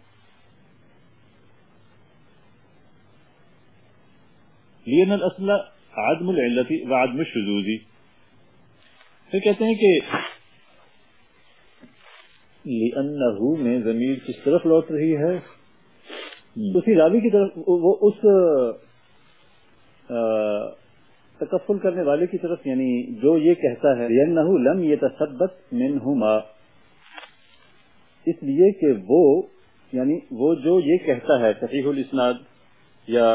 لأن الأصل عدم العلت و عدم الشذوذ. پھر کہتے ہیں کہ لِأَنَّهُ میں ضمیر کس طرف لوٹ رہی ہے؟ اسی راوی کی طرف وہ اس تکفل کرنے والے کی طرف یعنی جو یہ کہتا ہے لِأَنَّهُ لَمْ يَتَثَبَّتْ مِنْهُمَا. اس لیے کہ وہ یعنی وہ جو یہ کہتا ہے، صحیح الاسناد یا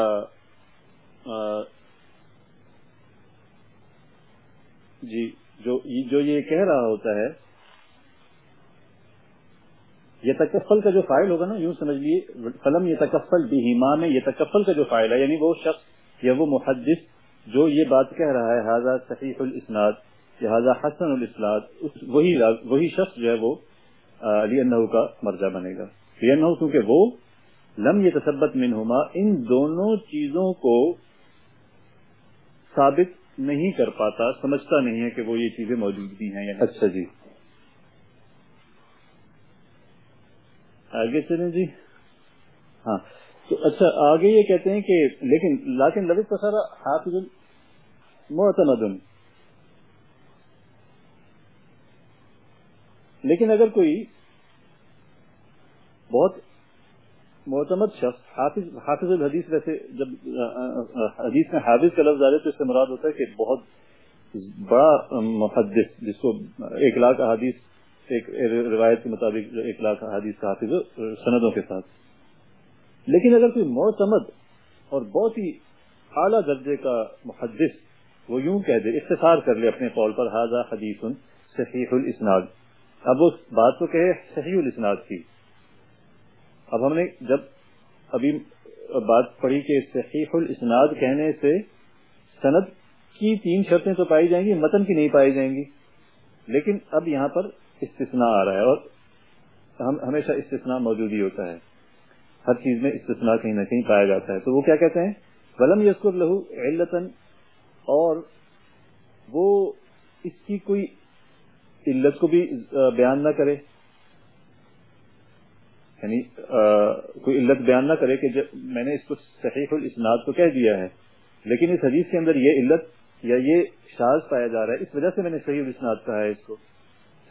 جی جو جو یہ کہہ رہا ہوتا ہے یہ تکفل کا جو فائل ہوگا نا، یوں سمجھ لیے فلم یہ تکفل بھی میں یہ تکفل کا جو فائل ہے یعنی وہ شخص یا وہ محدث جو یہ بات کہہ رہا ہے حاضہ صحیح الاسناد لہٰذا حسن الاسناد وہی وہی شخص جو ہے وہ علی انہو کا مرجع بنے گا۔ علی انہو کیونکہ وہ لم یہ تثبت منہما ان دونوں چیزوں کو ثابت نہیں کر پاتا سمجھتا نہیں ہے کہ وہ یہ چیزیں موجود بھی ہیں یعنی اچھا جی۔ آگے چلیں جی۔ ہاں۔ تو اچھا آگے یہ کہتے ہیں کہ لیکن لاکن لبی پسارا حافظ معتمد لیکن اگر کوئی بہت معتمد شخص، حافظ حافظ الحدیث ویسے جب حدیث میں حافظ کا لفظ آ رہے تو اس سے مراد ہوتا ہے کہ بہت بڑا محدث، جس کو ایک لاکھ حدیث ایک روایت کے مطابق جو ایک لاکھ حدیث کا حافظ سندوں کے ساتھ۔ لیکن اگر کوئی معتمد اور بہت ہی اعلیٰ درجے کا محدث وہ یوں کہہ دے، اختصار کر لے اپنے قول پر حاضہ حدیث صحیح الاسناد اب اس بات کو کہے صحیح الاسناد کی۔ اب ہم نے جب ابھی بات پڑھی کہ صحیح الاسناد کہنے سے سند کی تین شرطیں تو پائی جائیں گی، متن کی نہیں پائی جائیں گی۔ لیکن اب یہاں پر استثناء آ رہا ہے اور ہم ہمیشہ استثناء موجود ہی ہوتا ہے۔ ہر چیز میں استثناء کہیں نہ کہیں پایا جاتا ہے۔ تو وہ کیا کہتے ہیں؟ ولم یسکر لہو علتن اور وہ اس کی کوئی علت کو بھی بیان نہ کرے۔ یعنی کوئی علت بیان نہ کرے کہ میں نے اس کو صحیح الاسناد کو کہہ دیا ہے۔ لیکن اس حدیث کے اندر یہ علت یا یہ شاز پایا جا رہا ہے، اس وجہ سے میں نے صحیح الاسناد کہا ہے اس کو۔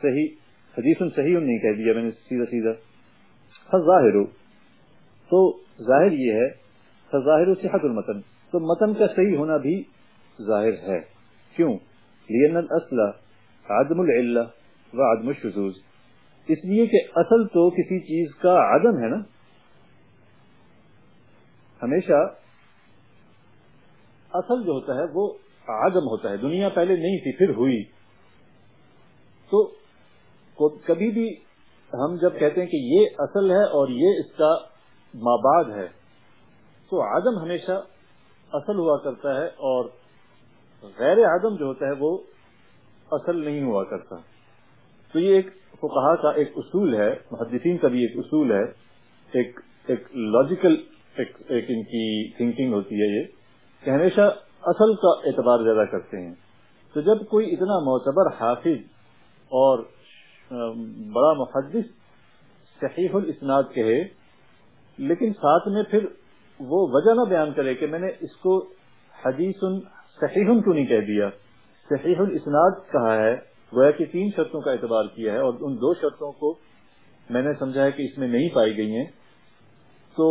صحیح، حدیث صحیح نہیں کہہ دیا میں نے، سیدھا سیدھا۔ ظاہر تو ظاہر یہ ہے ظاہر صحت المتن۔ تو متن کا صحیح ہونا بھی ظاہر ہے۔ کیوں؟ لین الاصل عدم العلہ و عدم الشذوذ۔ اس لیے کہ اصل تو کسی چیز کا عدم ہے نا۔ ہمیشہ اصل جو ہوتا ہے وہ عدم ہوتا ہے۔ دنیا پہلے نہیں تھی، پھر ہوئی۔ تو کبھی بھی ہم جب کہتے ہیں کہ یہ اصل ہے اور یہ اس کا ماباد ہے، تو عدم ہمیشہ اصل ہوا کرتا ہے اور غیر عدم جو ہوتا ہے وہ اصل نہیں ہوا کرتا۔ تو یہ ایک فقہا کا ایک اصول ہے، محدثین کا بھی ایک اصول ہے۔ ایک ایک لاجیکل ایک ان کی تھنکنگ ہوتی ہے یہ، کہ ہمیشہ اصل کا اعتبار زیادہ کرتے ہیں۔ تو جب کوئی اتنا معتبر حافظ اور بڑا محدث صحیح الاسناد کہے، لیکن ساتھ میں پھر وہ وجہ نہ بیان کرے کہ میں نے اس کو حدیث صحیح کیوں نہیں کہہ دیا؟ صحیح الاسناد کہا ہے وہ کہ تین شرطوں کا اعتبار کیا ہے اور ان دو شرطوں کو میں نے سمجھا ہے کہ اس میں نہیں پائی گئی ہیں۔ تو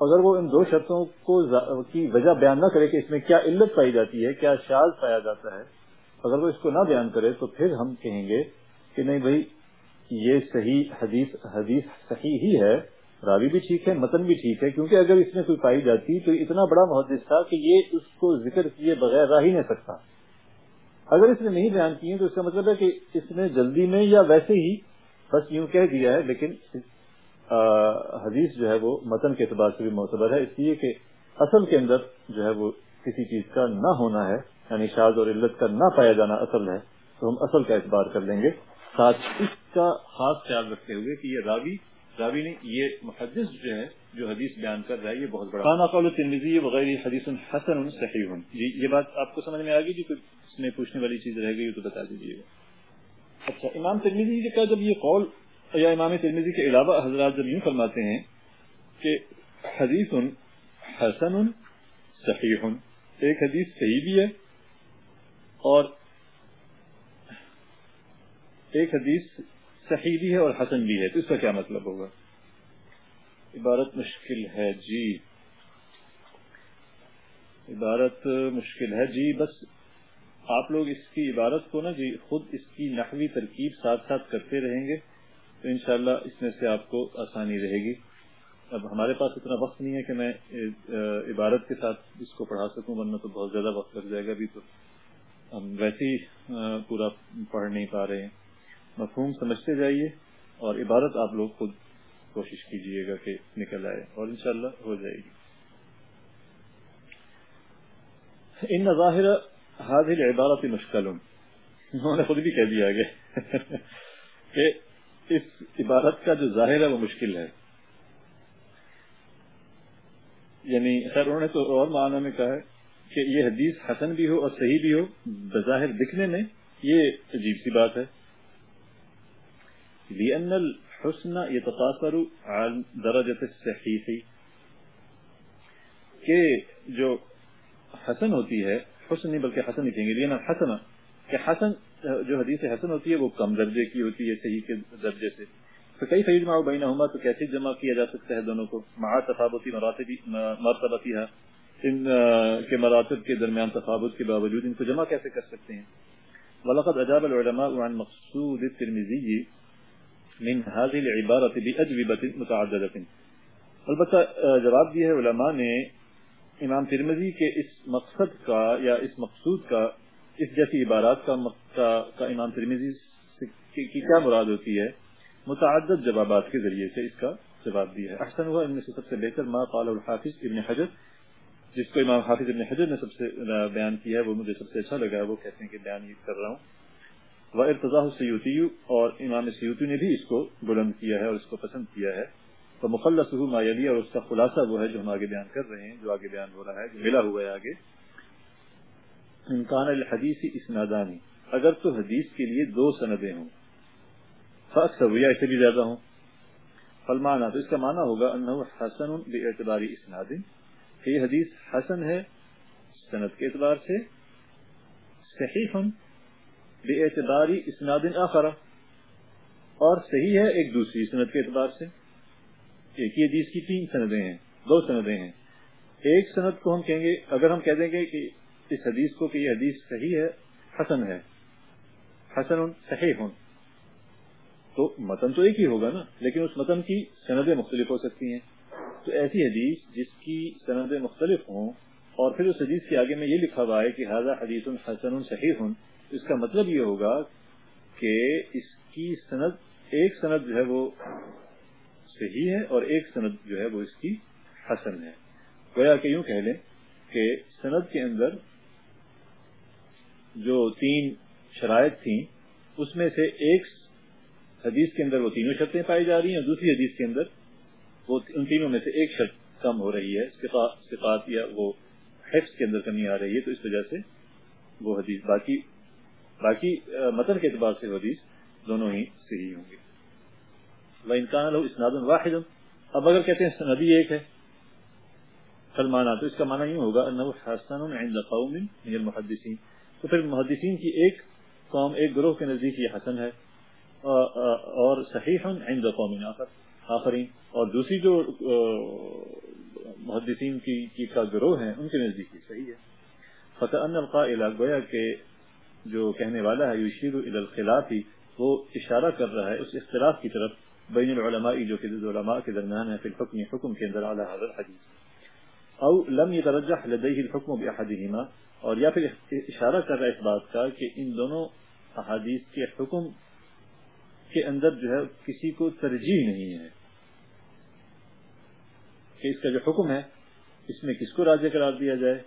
اگر وہ ان دو شرطوں کو کی وجہ بیان نہ کرے کہ اس میں کیا علت پائی جاتی ہے، کیا شاز پایا جاتا ہے، اگر وہ اس کو نہ بیان کرے تو پھر ہم کہیں گے کہ نہیں بھائی، یہ صحیح حدیث حدیث صحیح ہی ہے، راوی بھی ٹھیک ہے، متن بھی ٹھیک ہے، کیونکہ اگر اس میں کوئی پائی جاتی تو اتنا بڑا محدث تھا کہ یہ اس کو ذکر کیے بغیر راہ ہی نہیں سکتا۔ اگر اس نے نہیں بیان کیے تو اس کا مطلب ہے کہ اس نے جلدی میں یا ویسے ہی بس یوں کہہ دیا ہے لیکن حدیث جو ہے وہ متن کے اعتبار سے بھی معتبر ہے۔ اس لیے کہ اصل کے اندر جو ہے وہ کسی چیز کا نہ ہونا ہے یعنی شاد اور علت کا نہ پایا جانا اصل ہے تو ہم اصل کا اعتبار کر لیں گے۔ ساتھ اس کا خاص خیال رکھتے ہوئے کہ یہ راوی راوی نے یہ محدث جو ہے جو حدیث بیان کر رہا ہے یہ بہت بڑا خانہ قول تنویزی وغیرہ حدیث حسن صحیح جی یہ بات آپ کو سمجھ میں آ گئی جی کوئی میں پوچھنے والی چیز رہ گئی تو بتا دیجیے گا۔ اچھا امام ترمیزی جی کا جب یہ قول یا امام ترمیزی کے علاوہ حضرات جب یوں فرماتے ہیں کہ حدیث حسن صحیح، ایک حدیث صحیح بھی ہے اور ایک حدیث صحیح بھی ہے اور حسن بھی ہے، تو اس کا کیا مطلب ہوگا؟ عبارت مشکل ہے جی۔ عبارت مشکل ہے جی بس آپ لوگ اس کی عبارت کو نا جی خود اس کی نحوی ترکیب ساتھ ساتھ کرتے رہیں گے، تو انشاءاللہ اس میں سے آپ کو آسانی رہے گی۔ اب ہمارے پاس اتنا وقت نہیں ہے کہ میں عبارت کے ساتھ اس کو پڑھا سکوں، ورنہ تو بہت زیادہ وقت لگ جائے گا ابھی تو۔ ہم ویسے ہی پورا پڑھ نہیں پا رہے ہیں۔ مفہوم سمجھتے جائیے اور عبارت آپ لوگ خود کوشش کیجیے گا کہ نکل آئے اور انشاءاللہ ہو جائے گی۔ ان ظاہر حاضر عبارت مشکل انہوں نے خود بھی کہہ دیا گیا کہ اس عبارت کا جو ظاہر ہے وہ مشکل ہے. یعنی خیر انہوں نے تو اور معنی میں کہا ہے کہ یہ حدیث حسن بھی ہو اور صحیح بھی ہو، بظاہر دکھنے میں یہ عجیب سی بات ہے. لأن الحسن يتقاصر عن درجة الصحيح. کہ جو حسن ہوتی ہے حسن نہیں بلکہ حسن لکھیں گے۔ لینا حسن، کہ حسن، جو حدیث حسن ہوتی ہے، وہ کم درجے کی ہوتی ہے، صحیح کے درجے سے۔ تو کئی فیض ماؤ بہین ہما تو کیسے جمع کیا جا سکتا ہے دونوں کو؟ مہا تفابتی مراتبی، مرتبتی ہے ان، کے مراتب کے درمیان تفابت کے باوجود ان کو جمع کیسے کر سکتے ہیں؟ ولقد اجاب العلماء عن مقصود الترمذی من هذه العبارة بأجوبة متعددة۔ البتہ، جواب دیا ہے، علماء نے امام ترمزی کے اس مقصد کا یا اس مقصود کا اس جیسی عبارات کا, کا امام ترمزی کی کیا مراد ہوتی ہے؟ متعدد جوابات کے ذریعے سے اس کا جواب دیا ہے۔ احسن ہوا ان میں سے سب سے بہتر ما قال الحافظ ابن حجر جس کو امام حافظ ابن حجر نے سب سے بیان کیا ہے وہ مجھے سب سے اچھا لگا ہے وہ کہتے ہیں کہ بیان یہ کر رہا ہوں۔ وہ ارتضاح سیوتی اور امام سیوتی نے بھی اس کو بلند کیا ہے اور اس کو پسند کیا ہے۔ تو مخلص مایلی اور اس کا خلاصہ وہ ہے جو ہم آگے بیان کر رہے ہیں، جو آگے بیان ہو رہا ہے، جو ملا ہوا ہے آگے۔ امکان الحدیث اسنادانی اگر تو حدیث کے لیے دو سندیں ہوں۔ خاص یا اسے بھی زیادہ ہوں۔ فلمانا تو اس کا معنی ہوگا انہو حسن بے اعتباری اسناد۔ کہ یہ حدیث حسن ہے سند کے اعتبار سے، صحیح بے اعتباری اسناد آخر۔ اور صحیح ہے ایک دوسری سند کے اعتبار سے۔ ایک ہی حدیث کی تین سندیں ہیں، دو سندیں ہیں۔ ایک سند کو ہم کہیں گے، اگر ہم کہہ دیں گے کہ اس حدیث کو کہ یہ حدیث صحیح ہے، حسن ہے۔ حسن صحیح ہوں۔ تو متن تو ایک ہی ہوگا نا، لیکن اس متن کی سندیں مختلف ہو سکتی ہیں۔ تو ایسی حدیث جس کی سندیں مختلف ہوں اور پھر اس حدیث کے آگے میں یہ لکھا ہوا ہے کہ حاضر حدیث حسن صحیح ہوں، اس کا مطلب یہ ہوگا کہ اس کی سند، ایک سند جو ہے وہ صحیح ہے اور ایک سند جو ہے وہ اس کی حسن ہے۔ گویا کہ یوں کہہ لیں کہ سند کے اندر جو تین شرائط تھیں، اس میں سے ایک حدیث کے اندر وہ تینوں شرطیں پائی جا رہی ہیں اور دوسری حدیث کے اندر وہ ان تینوں میں سے ایک شرط کم ہو رہی ہے صفات یا وہ حفظ کے اندر کمی آ رہی ہے، تو اس وجہ سے وہ حدیث باقی باقی، متن کے اعتبار سے حدیث دونوں ہی صحیح ہوں گے۔ وہ انکان لو اسناد واحد۔ اب اگر کہتے ہیں سندی ایک ہے سلمانہ تو اس کا معنی یوں ہوگا حسن عند قوم من المحدثین۔ تو پھر محدثین کی ایک قوم، ایک گروہ کے نزدیک یہ حسن ہے اور صحیح عند قوم آخر، آخرین۔ اور دوسری جو محدثین کی کا گروہ ہیں، ان کے نزدیک یہ صحیح ہے۔ فتح ان القائل، گویا کہ جو کہنے والا ہے یشیر الى الخلاف، وہ اشارہ کر رہا ہے، اس اختلاف کی طرف بین العلماء جو کہ علماء کے درمیان ہے فی الحکم حکم کے اندر اعلی حضر حدیث او لم يترجح لديه الحكم باحدهما اور یا پھر اشارہ کر رہا ہے اس بات کا کہ ان دونوں احادیث کے حکم کے اندر جو ہے کسی کو ترجیح نہیں ہے۔ کہ اس کا جو حکم ہے، اس میں کس کو راجہ قرار دیا جائے؟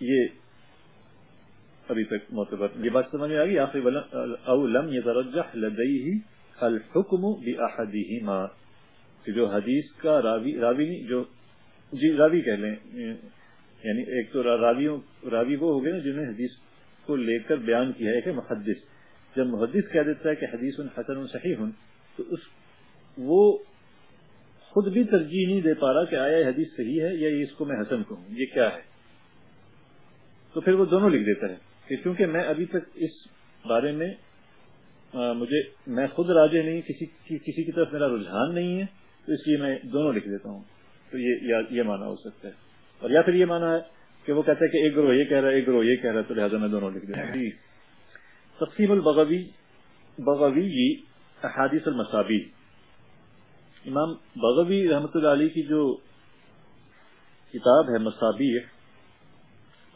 یہ ابھی تک معتبر، یہ بات سمجھ میں آ گئی؟ آخر او لم يترجح لديه الحكم باحدهما کہ جو حدیث کا راوی راوی نہیں، جو جی راوی کہہ لیں یعنی ایک تو راویوں راوی وہ ہو گئے نا جنہوں نے حدیث کو لے کر بیان کیا ہے کہ محدث. جب محدث کہہ دیتا ہے کہ حدیث حسن صحیح ہن تو اس وہ خود بھی ترجیح نہیں دے پا رہا کہ آیا یہ حدیث صحیح ہے یا اس کو میں حسن کہوں، یہ کیا ہے؟ تو پھر وہ دونوں لکھ دیتا ہے کہ کیونکہ میں ابھی تک اس بارے میں مجھے، میں خود راجے نہیں، کسی کسی کی طرف میرا رجحان نہیں ہے، تو اس لیے میں دونوں لکھ دیتا ہوں۔ تو یہ یہ مانا ہو سکتا ہے۔ اور یا پھر یہ مانا ہے کہ وہ کہتا ہے کہ ایک گروہ یہ کہہ رہا ہے، ایک گروہ یہ کہہ رہا ہے، تو لہٰذا میں دونوں لکھ دوں جی۔ تقسیم البغوی، بغوی احادیث المصابی امام بغوی رحمۃ اللہ علیہ کی جو کتاب ہے مصابی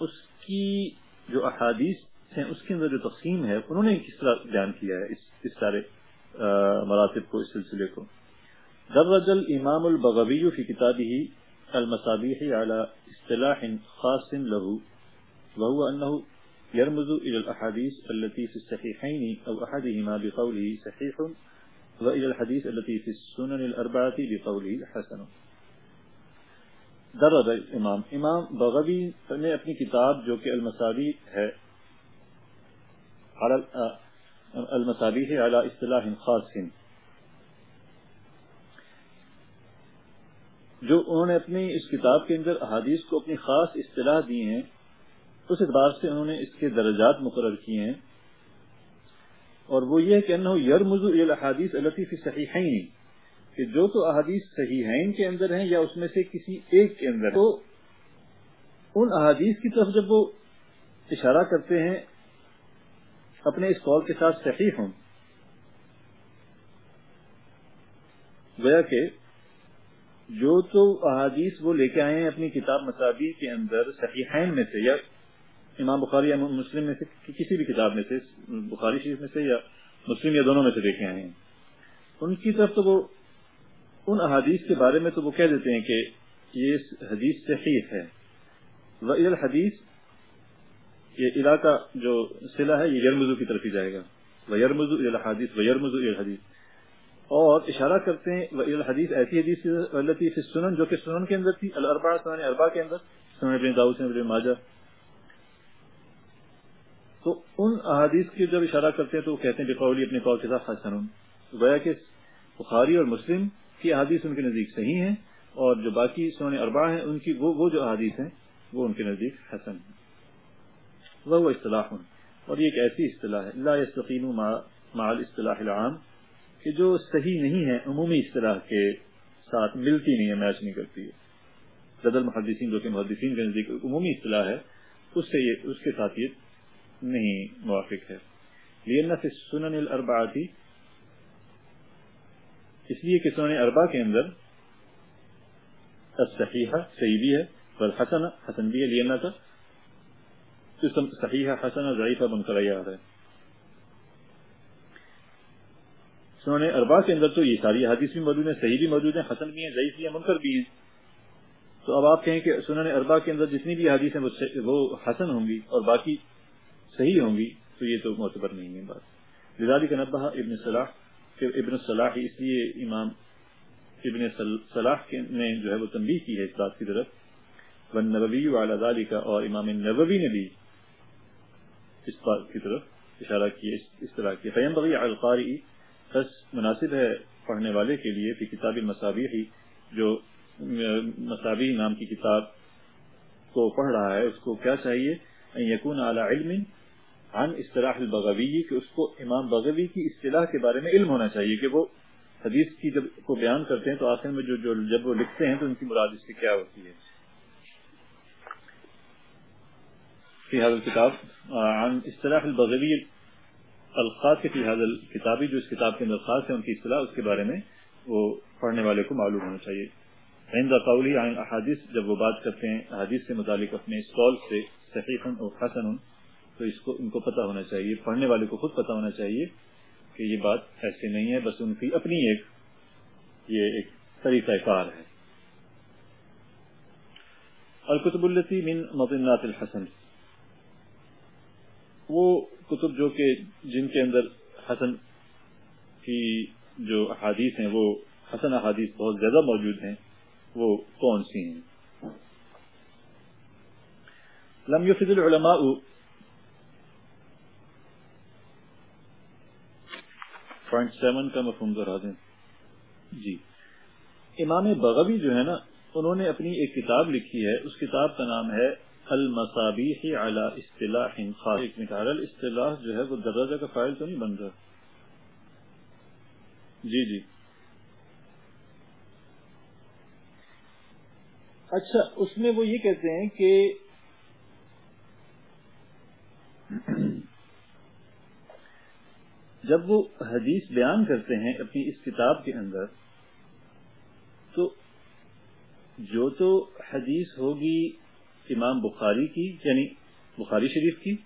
اس کی جو احادیث ہیں، اس کے اندر جو تقسیم ہے، انہوں نے کس طرح بیان کیا ہے اس اس سارے مراتب کو، اس سلسلے کو؟ درج الامام البغوی في كتابه المصابيح على اصطلاح خاص له وهو أنه يرمز إلى الأحاديث التي في الصحيحين أو أحدهما بقوله صحيح وإلى الحديث التي في السنن الأربعة بقوله حسن. درد امام امام بغوی نے اپنی کتاب جو کہ المصابی ہے المصابی ہے اعلی اصطلاح خاص. جو انہوں نے اپنی اس کتاب کے اندر احادیث کو اپنی خاص اصطلاح دی ہیں، اس اعتبار سے انہوں نے اس کے درجات مقرر کیے ہیں۔ اور وہ یہ کہ انہوں یرمز الحادیث الطیفی صحیح کہ جو تو احادیث صحیحین کے اندر ہیں یا اس میں سے کسی ایک کے اندر تو ان احادیث کی طرف جب وہ اشارہ کرتے ہیں اپنے اس قول کے ساتھ صحیح ہوں۔ گویا کہ جو تو احادیث وہ لے کے آئے ہیں اپنی کتاب مسابی کے اندر صحیحین میں سے یا امام بخاری یا مسلم میں سے، کسی بھی کتاب میں سے، بخاری شریف میں سے یا مسلم یا دونوں میں سے دیکھے آئے ہیں۔ ان کی طرف تو وہ، ان احادیث کے بارے میں تو وہ کہہ دیتے ہیں کہ یہ حدیث صحیح ہے۔ وہ الحدیث یہ علاقہ جو سلا ہے یہ یرمزو کی طرف ہی جائے گا۔ یرمزو الحادیث و یرمزو الحدیث۔ اور اشارہ کرتے ہیں حدیث ایسی حدیث سنن جو کہ سنن کے اندر تھی الربا سنن اربا کے اندر سنن ابن داؤد سنن ابن ماجہ۔ تو ان احادیث کی جب اشارہ کرتے ہیں تو وہ کہتے ہیں بقولی اپنے قول کے ساتھ حسن گویا کہ بخاری اور مسلم کی احادیث ان کے نزدیک صحیح ہیں اور جو باقی سنن اربا ہیں ان کی وہ, وہ جو احادیث ہیں وہ ان کے نزدیک حسن ہیں۔ وہ اصطلاح. اور یہ ایک ایسی اصطلاح ہے. لا يستقیم مع الاصطلاح العام، کہ جو صحیح نہیں ہے، عمومی اصطلاح کے ساتھ ملتی نہیں ہے، میچ نہیں کرتی ہے. زدل محدثین جو کہ محدثین کے نزدیک عمومی اصطلاح ہے، اس سے یہ اس کے ساتھ یہ نہیں موافق ہے. لینا سے سنن الربا تھی اس لیے کہ سنن اربا کے اندر صحیح صحیح بھی ہے حسن حسن بھی ہے لینا تھا صحیح حسن ضعیفہ بن کر آ رہا ہے سنن اربا کے اندر تو یہ ساری حدیث بھی موجود ہیں، صحیح بھی موجود ہیں، حسن بھی ہیں، ضعیف بھی ہیں منکر بھی ہیں۔ تو اب آپ کہیں کہ سنن اربا کے اندر جتنی بھی حدیث ہیں، وہ حسن ہوں گی اور باقی صحیح ہوں گی، تو یہ تو معتبر نہیں ہے بات۔ لذالی کا نبہ ابن صلاح، کہ ابن صلاح اس لیے امام ابن صلاح نے جو ہے وہ تنبیہ کی ہے اس بات کی طرف۔ ون نبوی والا کا اور امام نبوی نے بھی اس کی طرف اشارہ کیا اس طرح کی فیم بغی القاری بس مناسب ہے پڑھنے والے کے لیے کہ کتاب المصابی جو مصابی نام کی کتاب کو پڑھ رہا ہے، اس کو کیا چاہیے؟ یقون اعلی علم عن اصطلاح البغوی کہ اس کو امام بغوی کی اصطلاح کے بارے میں علم ہونا چاہیے، کہ وہ حدیث کی جب کو بیان کرتے ہیں تو آخر میں جو جو جب وہ لکھتے ہیں تو ان کی مراد اس سے کیا ہوتی ہے؟ فی حاضر کتاب عن اصطلاح البغوی الخاص کے فی حاضر جو اس کتاب کے اندر خاص ہے، ان کی اصطلاح، اس کے بارے میں، وہ پڑھنے والے کو معلوم ہونا چاہیے۔ عند قولی عن احادیث، جب وہ بات کرتے ہیں حدیث سے متعلق اپنے سٹال سے صحیح اور حسن تو اس کو، ان کو پتہ ہونا چاہیے، پڑھنے والے کو خود پتہ ہونا چاہیے کہ یہ بات ایسے نہیں ہے، بس ان کی اپنی ایک، یہ ایک طریقہ کار ہے۔ الکتب التی من مدنات الحسن۔ وہ کتب جو کہ جن کے اندر حسن کی جو احادیث ہیں، وہ حسن احادیث بہت زیادہ موجود ہیں، وہ کون سی ہیں؟ لم يفد العلماء پوائنٹ سیون کا مفہوم ذرا دیں۔ جی۔ امام بغوی جو ہے نا، انہوں نے اپنی ایک کتاب لکھی ہے، اس کتاب کا نام ہے المصابیح علی اصطلاح خاص. اصطلاح جو ہے وہ درجہ کا فائل تو نہیں بن رہا؟ جی جی۔ اچھا اس میں وہ یہ کہتے ہیں کہ جب وہ حدیث بیان کرتے ہیں اپنی اس کتاب کے اندر، تو جو تو حدیث ہوگی امام بخاری کی یعنی بخاری شریف کی،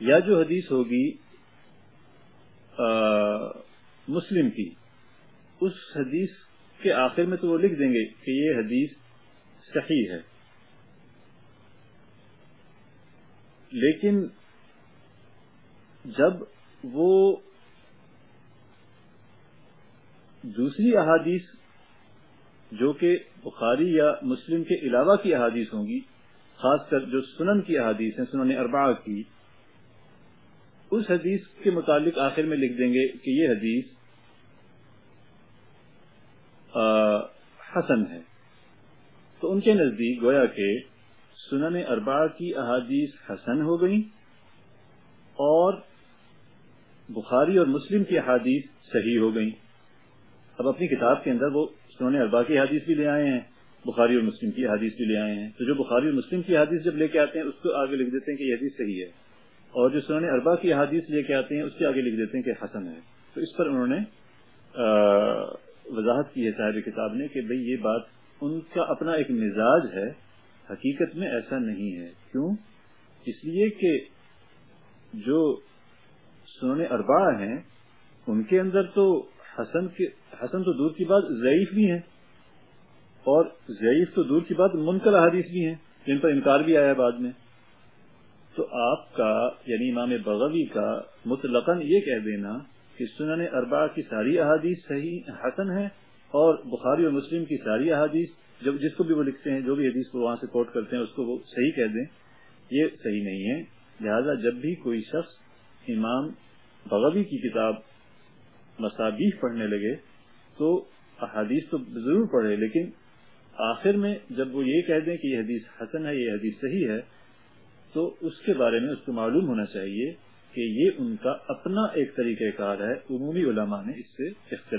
یا جو حدیث ہوگی مسلم کی، اس حدیث کے آخر میں تو وہ لکھ دیں گے کہ یہ حدیث صحیح ہے۔ لیکن جب وہ دوسری احادیث جو کہ بخاری یا مسلم کے علاوہ کی احادیث ہوں گی خاص کر جو سنن کی احادیث ہیں، سنن اربع کی، اس حدیث کے متعلق آخر میں لکھ دیں گے کہ یہ حدیث حسن ہے۔ تو ان کے نزدیک گویا کہ سنن اربع کی احادیث حسن ہو گئی اور بخاری اور مسلم کی احادیث صحیح ہو گئی اب اپنی کتاب کے اندر وہ سنن اربا کی حادیث بھی لے آئے ہیں۔ بخاری اور مسلم کی حادیث بھی لے آئے ہیں۔ تو جو بخاری اور مسلم کی حادیث جب لے کے آتے ہیں، اس کو آگے لکھ دیتے ہیں کہ یہ حدیث صحیح ہے۔ اور جو سنن اربا کی حادیث لے کے آتے ہیں، اس کے آگے لکھ دیتے ہیں کہ حسن ہے۔ تو اس پر انہوں نے وضاحت کی ہے صاحب کتاب نے کہ بھئی یہ بات ان کا اپنا ایک مزاج ہے۔ حقیقت میں ایسا نہیں ہے۔ کیوں؟ اس لیے کہ جو سنن اربا ہیں، ان کے اندر تو حسن کے، حسن تو دور کی بات ضعیف بھی ہیں۔ اور ضعیف تو دور کی بات منکل حدیث بھی ہیں، جن پر انکار بھی آیا بعد میں۔ تو آپ کا یعنی امام بغوی کا مطلق یہ کہہ دینا کہ سنن اربا کی ساری احادیث صحیح، حسن ہے اور بخاری اور مسلم کی ساری احادیث جب جس کو بھی وہ لکھتے ہیں، جو بھی حدیث کو وہاں سے کوٹ کرتے ہیں، اس کو وہ صحیح کہہ دیں۔ یہ صحیح نہیں ہے۔ لہذا جب بھی کوئی شخص امام بغوی کی کتاب مسابیح پڑھنے لگے، تو احادیث تو ضرور پڑھے، لیکن آخر میں جب وہ یہ کہہ دیں کہ یہ حدیث حسن ہے، یہ حدیث صحیح ہے، تو اس کے بارے میں اس کو معلوم ہونا چاہیے کہ یہ ان کا اپنا ایک طریقہ کار ہے، عمومی علماء نے اس سے اختلاف